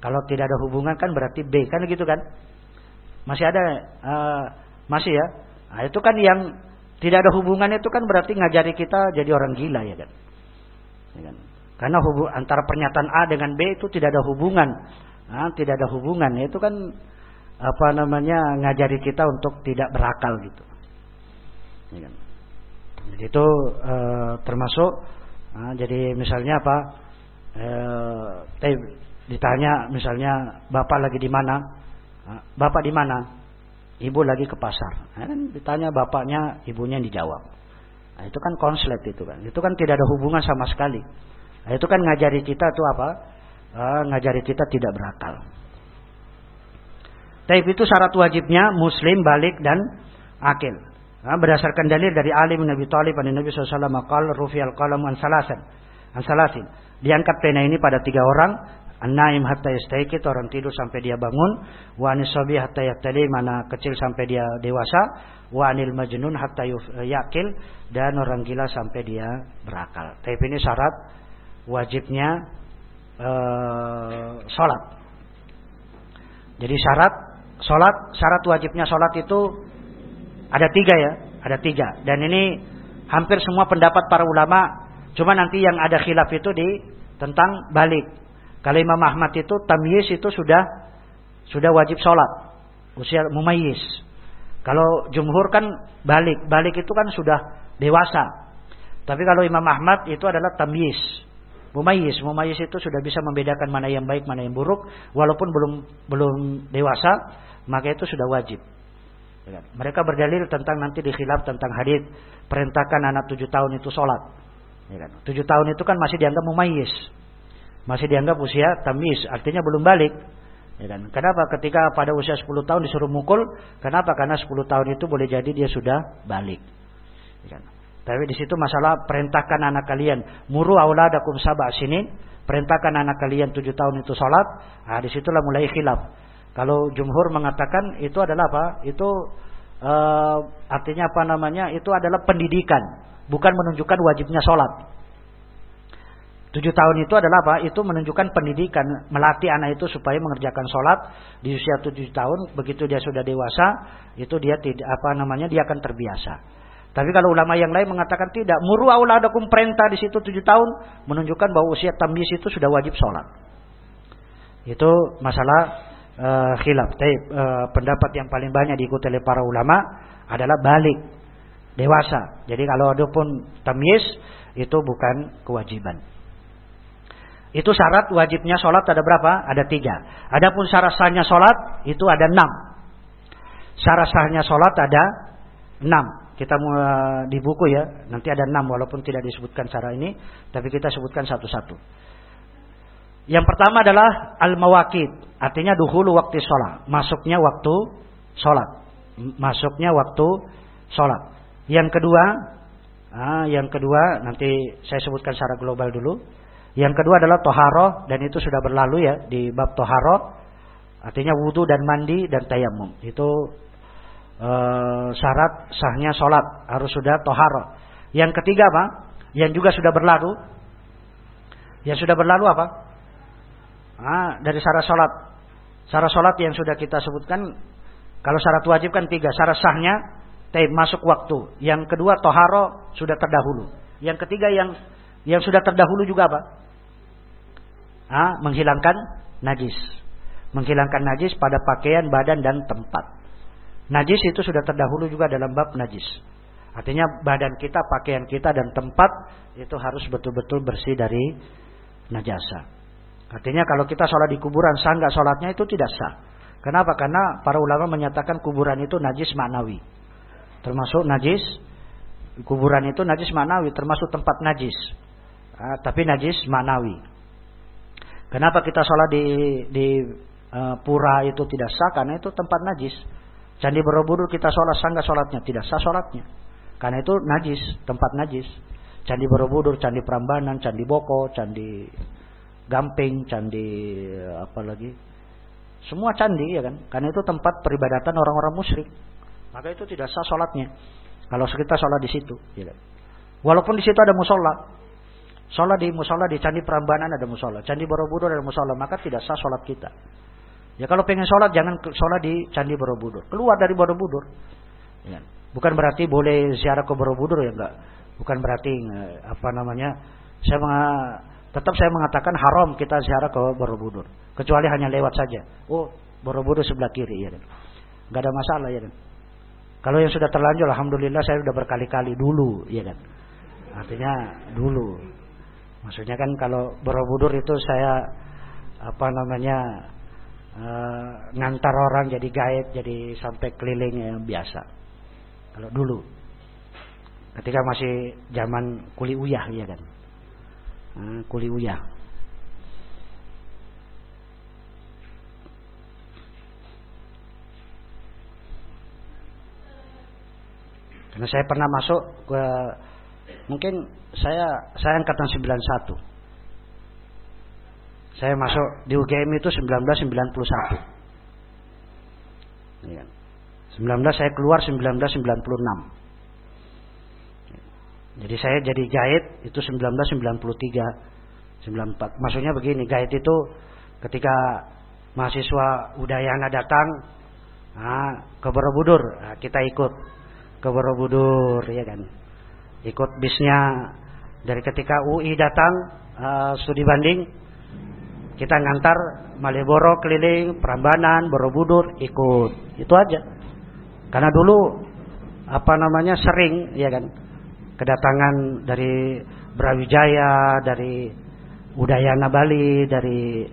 Kalau tidak ada hubungan kan berarti B kan gitu kan? Masih ada uh, masih ya. Nah, itu kan yang tidak ada hubungan itu kan berarti ngajari kita jadi orang gila ya kan? Ya kan? Karena hubung, antara pernyataan A dengan B itu tidak ada hubungan. Nah, tidak ada hubungan. Itu kan apa namanya ngajari kita untuk tidak berakal gitu. Ya kan? Itu e, termasuk e, jadi misalnya apa? E, ditanya misalnya bapak lagi di mana? Bapak di mana? Ibu lagi ke pasar. Nah, ditanya bapaknya, ibunya yang dijawab. Nah, itu kan konslet itu kan. Itu kan tidak ada hubungan sama sekali. Nah, itu kan ngajari kita tuh apa? E, ngajari kita tidak berakal. Taib itu syarat wajibnya muslim balik dan akil. Nah, berdasarkan dalil dari Ali bin Abi Thalib dan Nabi SAW maqal rufi'al qalam an salasan. An salasin. Diangkat pena ini pada tiga orang. An-naim hatta yastaikit orang tidur sampai dia bangun. Wa anisabi hatta yaktali mana kecil sampai dia dewasa. Wa anil majnun hatta yakil dan orang gila sampai dia berakal. Tapi ini syarat wajibnya uh, sholat. Jadi syarat sholat, syarat wajibnya sholat itu ada tiga ya, ada tiga. Dan ini hampir semua pendapat para ulama. Cuma nanti yang ada khilaf itu di tentang balik. Kalau Imam Ahmad itu tamyiz itu sudah sudah wajib sholat. Usia mumayyiz. Kalau jumhur kan balik. Balik itu kan sudah dewasa. Tapi kalau Imam Ahmad itu adalah tamyiz. Mumayyiz, mumayyiz itu sudah bisa membedakan mana yang baik, mana yang buruk, walaupun belum belum dewasa, maka itu sudah wajib. Ya kan? Mereka berdalil tentang nanti dikhilaf tentang hadis perintahkan anak tujuh tahun itu sholat. Ya kan? Tujuh tahun itu kan masih dianggap mumayyiz, masih dianggap usia tamis, artinya belum balik. Ya kan? Kenapa ketika pada usia 10 tahun disuruh mukul? Kenapa? Karena 10 tahun itu boleh jadi dia sudah balik. Tapi di situ masalah perintahkan anak kalian muru auladakum sab'a sini, perintahkan anak kalian tujuh tahun itu sholat. Nah, di situlah mulai khilaf. Kalau jumhur mengatakan itu adalah apa? Itu uh, artinya apa namanya? Itu adalah pendidikan, bukan menunjukkan wajibnya sholat. Tujuh tahun itu adalah apa? Itu menunjukkan pendidikan, melatih anak itu supaya mengerjakan sholat di usia tujuh tahun. Begitu dia sudah dewasa, itu dia tidak apa namanya? Dia akan terbiasa. Tapi kalau ulama yang lain mengatakan tidak, muru auladakum perintah di situ tujuh tahun menunjukkan bahwa usia tamyiz itu sudah wajib sholat. Itu masalah uh, khilaf. Tapi uh, pendapat yang paling banyak diikuti oleh para ulama adalah balik dewasa. Jadi kalau ada pun tamyiz itu bukan kewajiban. Itu syarat wajibnya sholat ada berapa? Ada tiga. Adapun syarat sahnya sholat itu ada enam. Syarat sahnya sholat ada enam. Kita uh, di buku ya, nanti ada enam walaupun tidak disebutkan cara ini, tapi kita sebutkan satu-satu. Yang pertama adalah al-mawakid, artinya duhulu waktu sholat, masuknya waktu sholat, masuknya waktu sholat. Yang kedua, ah, yang kedua nanti saya sebutkan secara global dulu. Yang kedua adalah toharo dan itu sudah berlalu ya di bab toharo, artinya wudhu dan mandi dan tayamum. Itu e, syarat sahnya sholat harus sudah toharo. Yang ketiga apa? Yang juga sudah berlalu. Yang sudah berlalu apa? Ah, dari syarat sholat. Syarat sholat yang sudah kita sebutkan. Kalau syarat wajib kan tiga. Syarat sahnya masuk waktu. Yang kedua toharo sudah terdahulu. Yang ketiga yang yang sudah terdahulu juga apa? Ah, menghilangkan najis. Menghilangkan najis pada pakaian, badan dan tempat. Najis itu sudah terdahulu juga dalam bab najis. Artinya badan kita, pakaian kita dan tempat itu harus betul-betul bersih dari najasa. Artinya kalau kita sholat di kuburan sah sholatnya itu tidak sah. Kenapa? Karena para ulama menyatakan kuburan itu najis maknawi. Termasuk najis kuburan itu najis maknawi, termasuk tempat najis. Nah, tapi najis maknawi. Kenapa kita sholat di di uh, pura itu tidak sah? Karena itu tempat najis. Candi Borobudur kita sholat sah sholatnya? Tidak sah sholatnya. Karena itu najis, tempat najis. Candi Borobudur, Candi Prambanan, Candi Boko, Candi Gamping, Candi apa lagi? Semua candi ya kan? Karena itu tempat peribadatan orang-orang musyrik. Maka itu tidak sah sholatnya. Kalau kita sholat di situ, ya kan? Walaupun di situ ada musola, sholat di musola di Candi Prambanan ada musola, Candi Borobudur ada musola, maka tidak sah sholat kita. Ya kalau pengen sholat jangan sholat di Candi Borobudur. Keluar dari Borobudur. Ya. Bukan berarti boleh ziarah ke Borobudur ya enggak. Bukan berarti eh, apa namanya. Saya tetap saya mengatakan haram kita ziarah ke Borobudur. Kecuali hanya lewat saja. Oh Borobudur sebelah kiri ya. Enggak ada masalah ya kan. Kalau yang sudah terlanjur alhamdulillah saya sudah berkali-kali dulu ya kan. Artinya dulu. Maksudnya kan kalau Borobudur itu saya apa namanya uh, ngantar orang jadi guide jadi sampai keliling yang biasa kalau dulu ketika masih zaman kuli uyah ya kan kuli uyah karena saya pernah masuk ke mungkin saya saya angkatan 91 saya masuk di UGM itu 1991. Ya. 19 saya keluar 1996. Jadi saya jadi jahit itu 1993 94. Maksudnya begini, jahit itu ketika mahasiswa Udayana datang nah, ke Borobudur, nah, kita ikut. ke Borobudur ya kan. Ikut bisnya dari ketika UI datang uh, studi banding kita ngantar Malioboro keliling, Prambanan, Borobudur ikut. Itu aja. Karena dulu apa namanya sering ya kan kedatangan dari Brawijaya, dari Udayana Bali, dari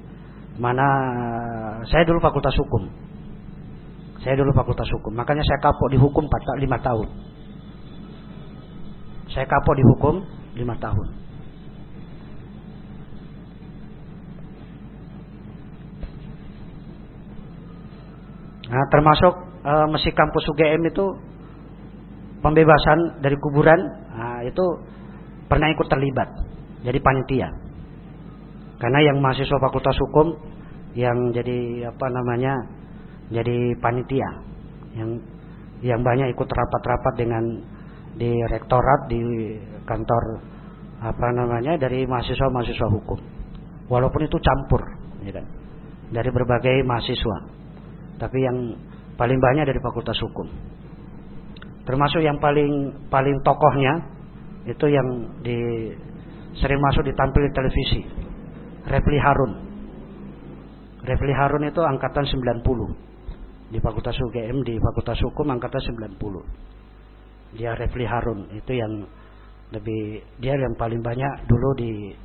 mana saya dulu fakultas hukum. Saya dulu fakultas hukum, makanya saya kapok dihukum 4 5 tahun. Saya kapok dihukum 5 tahun. Nah, termasuk e, Mesin kampus UGM itu pembebasan dari kuburan, itu pernah ikut terlibat. Jadi panitia. Karena yang mahasiswa Fakultas Hukum yang jadi apa namanya? jadi panitia. Yang yang banyak ikut rapat-rapat dengan di rektorat di kantor apa namanya dari mahasiswa-mahasiswa hukum. Walaupun itu campur, ya kan? Dari berbagai mahasiswa. Tapi yang paling banyak dari Fakultas Hukum. Termasuk yang paling paling tokohnya itu yang di sering masuk ditampil di televisi. Refli Harun. Refli Harun itu angkatan 90 di Fakultas UGM di Fakultas Hukum angkatan 90. Dia Refli Harun itu yang lebih dia yang paling banyak dulu di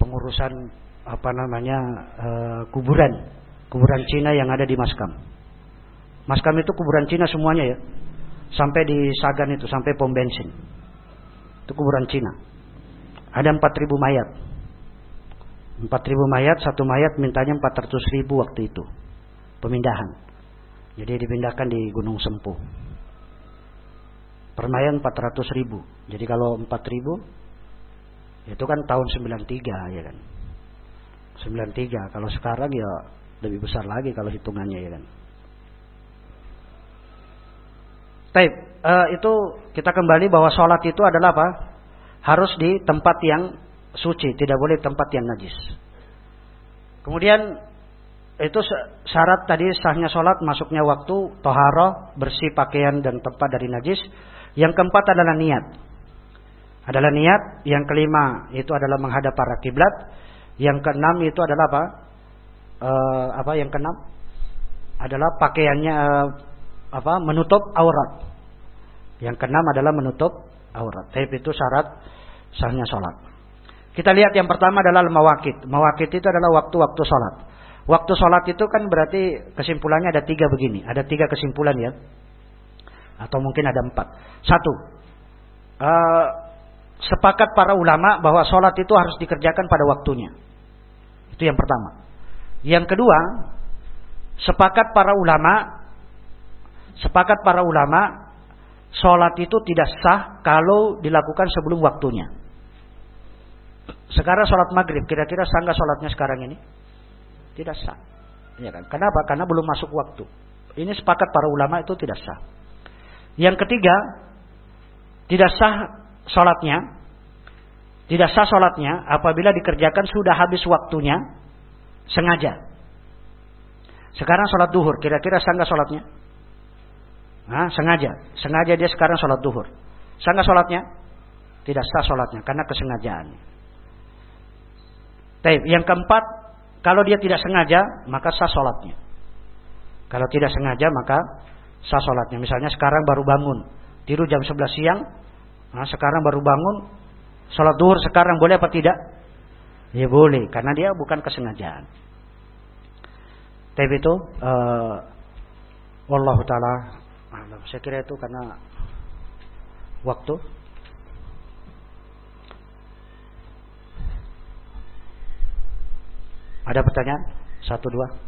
pengurusan apa namanya uh, kuburan kuburan Cina yang ada di Maskam. Maskam itu kuburan Cina semuanya ya. Sampai di Sagan itu, sampai pom bensin. Itu kuburan Cina. Ada 4000 mayat. 4000 mayat, satu mayat mintanya 400 ribu waktu itu. Pemindahan. Jadi dipindahkan di Gunung Sempu. Permayan 400 ribu. Jadi kalau 4 ribu, itu kan tahun 93 ya kan. 93. Kalau sekarang ya lebih besar lagi kalau hitungannya ya kan. Taib, uh, itu kita kembali bahwa sholat itu adalah apa? Harus di tempat yang suci, tidak boleh tempat yang najis. Kemudian itu syarat tadi sahnya sholat masuknya waktu toharo bersih pakaian dan tempat dari najis. Yang keempat adalah niat. Adalah niat. Yang kelima itu adalah menghadap para kiblat. Yang keenam itu adalah apa? uh, apa yang keenam adalah pakaiannya uh, apa menutup aurat. Yang keenam adalah menutup aurat. Tapi itu syarat sahnya sholat. Kita lihat yang pertama adalah mawakit. Mawakit itu adalah waktu-waktu sholat. Waktu sholat itu kan berarti kesimpulannya ada tiga begini. Ada tiga kesimpulan ya. Atau mungkin ada empat. Satu. Uh, sepakat para ulama bahwa sholat itu harus dikerjakan pada waktunya. Itu yang pertama. Yang kedua, sepakat para ulama, sepakat para ulama, sholat itu tidak sah kalau dilakukan sebelum waktunya. Sekarang sholat maghrib, kira-kira sah nggak sholatnya sekarang ini? Tidak sah. Ya kan? Kenapa? Karena belum masuk waktu. Ini sepakat para ulama itu tidak sah. Yang ketiga, tidak sah sholatnya, tidak sah sholatnya apabila dikerjakan sudah habis waktunya Sengaja. Sekarang sholat duhur, kira-kira sah nggak sholatnya? Nah, sengaja. Sengaja dia sekarang sholat duhur. Sah nggak sholatnya? Tidak sah sholatnya, karena kesengajaan. Taib. Yang keempat, kalau dia tidak sengaja, maka sah sholatnya. Kalau tidak sengaja, maka sah sholatnya. Misalnya sekarang baru bangun, tidur jam 11 siang, nah sekarang baru bangun, sholat duhur sekarang boleh apa tidak? Ya boleh, karena dia bukan kesengajaan. Tapi itu uh, wallahu taala Saya kira itu karena waktu. Ada pertanyaan? Satu dua.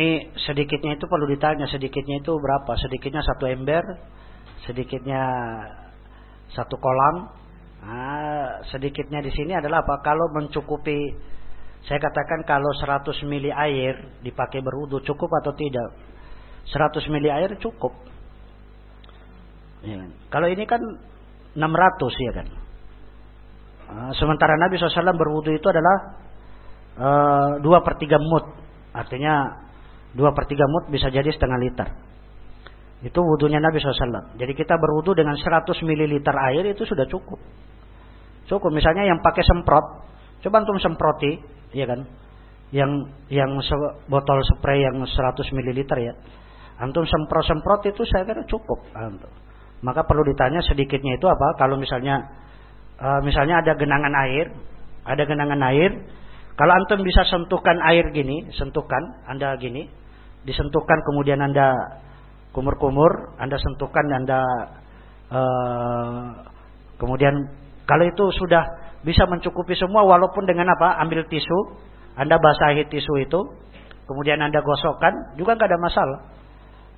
Ini sedikitnya itu perlu ditanya, sedikitnya itu berapa? Sedikitnya satu ember, sedikitnya satu kolam. Nah, sedikitnya di sini adalah apa? Kalau mencukupi, saya katakan kalau 100 mili air dipakai berwudu cukup atau tidak? 100 mili air cukup. Ya. Kan? Kalau ini kan 600 ya kan. Ah, sementara Nabi SAW berwudu itu adalah uh, eh, 2 per 3 mut. Artinya Dua per tiga mut bisa jadi setengah liter. Itu wudhunya Nabi SAW. Jadi kita berwudhu dengan 100 mililiter air itu sudah cukup. Cukup. Misalnya yang pakai semprot. Coba antum semproti. ya kan. Yang yang botol spray yang 100 mililiter ya. Antum semprot-semprot itu saya kira cukup. Antum. Maka perlu ditanya sedikitnya itu apa. Kalau misalnya uh, misalnya ada genangan air. Ada genangan air. Kalau antum bisa sentuhkan air gini, sentuhkan, anda gini, disentuhkan kemudian Anda kumur-kumur, Anda sentuhkan Anda uh, kemudian kalau itu sudah bisa mencukupi semua walaupun dengan apa? Ambil tisu, Anda basahi tisu itu, kemudian Anda gosokkan juga nggak ada masalah.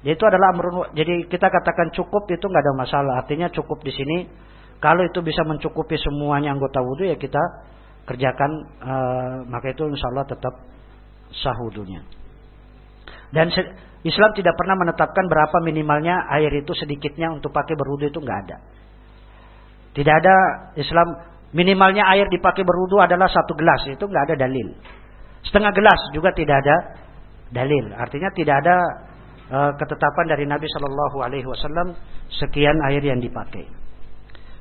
Jadi itu adalah jadi kita katakan cukup itu nggak ada masalah. Artinya cukup di sini kalau itu bisa mencukupi semuanya anggota wudhu ya kita kerjakan uh, maka itu insya Allah tetap sah wudhunya. Dan Islam tidak pernah menetapkan berapa minimalnya air itu sedikitnya untuk pakai berwudu itu nggak ada. Tidak ada Islam minimalnya air dipakai berwudu adalah satu gelas itu nggak ada dalil. Setengah gelas juga tidak ada dalil. Artinya tidak ada uh, ketetapan dari Nabi Shallallahu Alaihi Wasallam sekian air yang dipakai.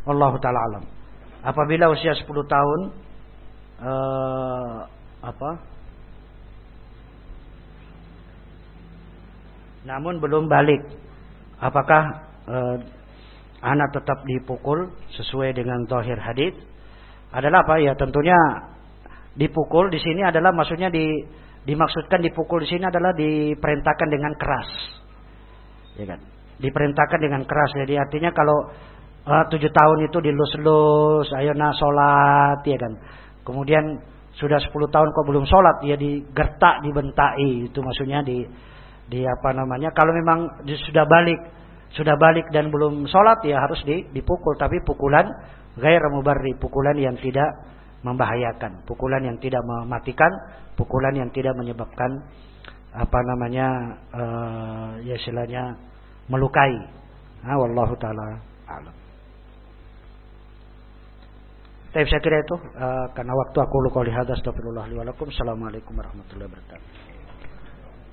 Allah taala alam. Apabila usia 10 tahun uh, apa namun belum balik. Apakah eh, anak tetap dipukul sesuai dengan zahir hadis? Adalah apa ya? Tentunya dipukul di sini adalah maksudnya di dimaksudkan dipukul di sini adalah diperintahkan dengan keras. Ya kan? Diperintahkan dengan keras. Jadi artinya kalau uh, tujuh tahun itu dilus-lus, ayo nak sholat, ya kan. Kemudian sudah sepuluh tahun kok belum sholat, ya digertak, dibentai, itu maksudnya di di apa namanya kalau memang sudah balik sudah balik dan belum sholat ya harus dipukul. Tapi pukulan gair mubarri pukulan yang tidak membahayakan pukulan yang tidak mematikan pukulan yang tidak menyebabkan apa namanya uh, ya istilahnya melukai. Nah, wallahu taala alam. Tapi saya kira itu uh, karena waktu aku luka lihat astagfirullah Assalamualaikum warahmatullahi wabarakatuh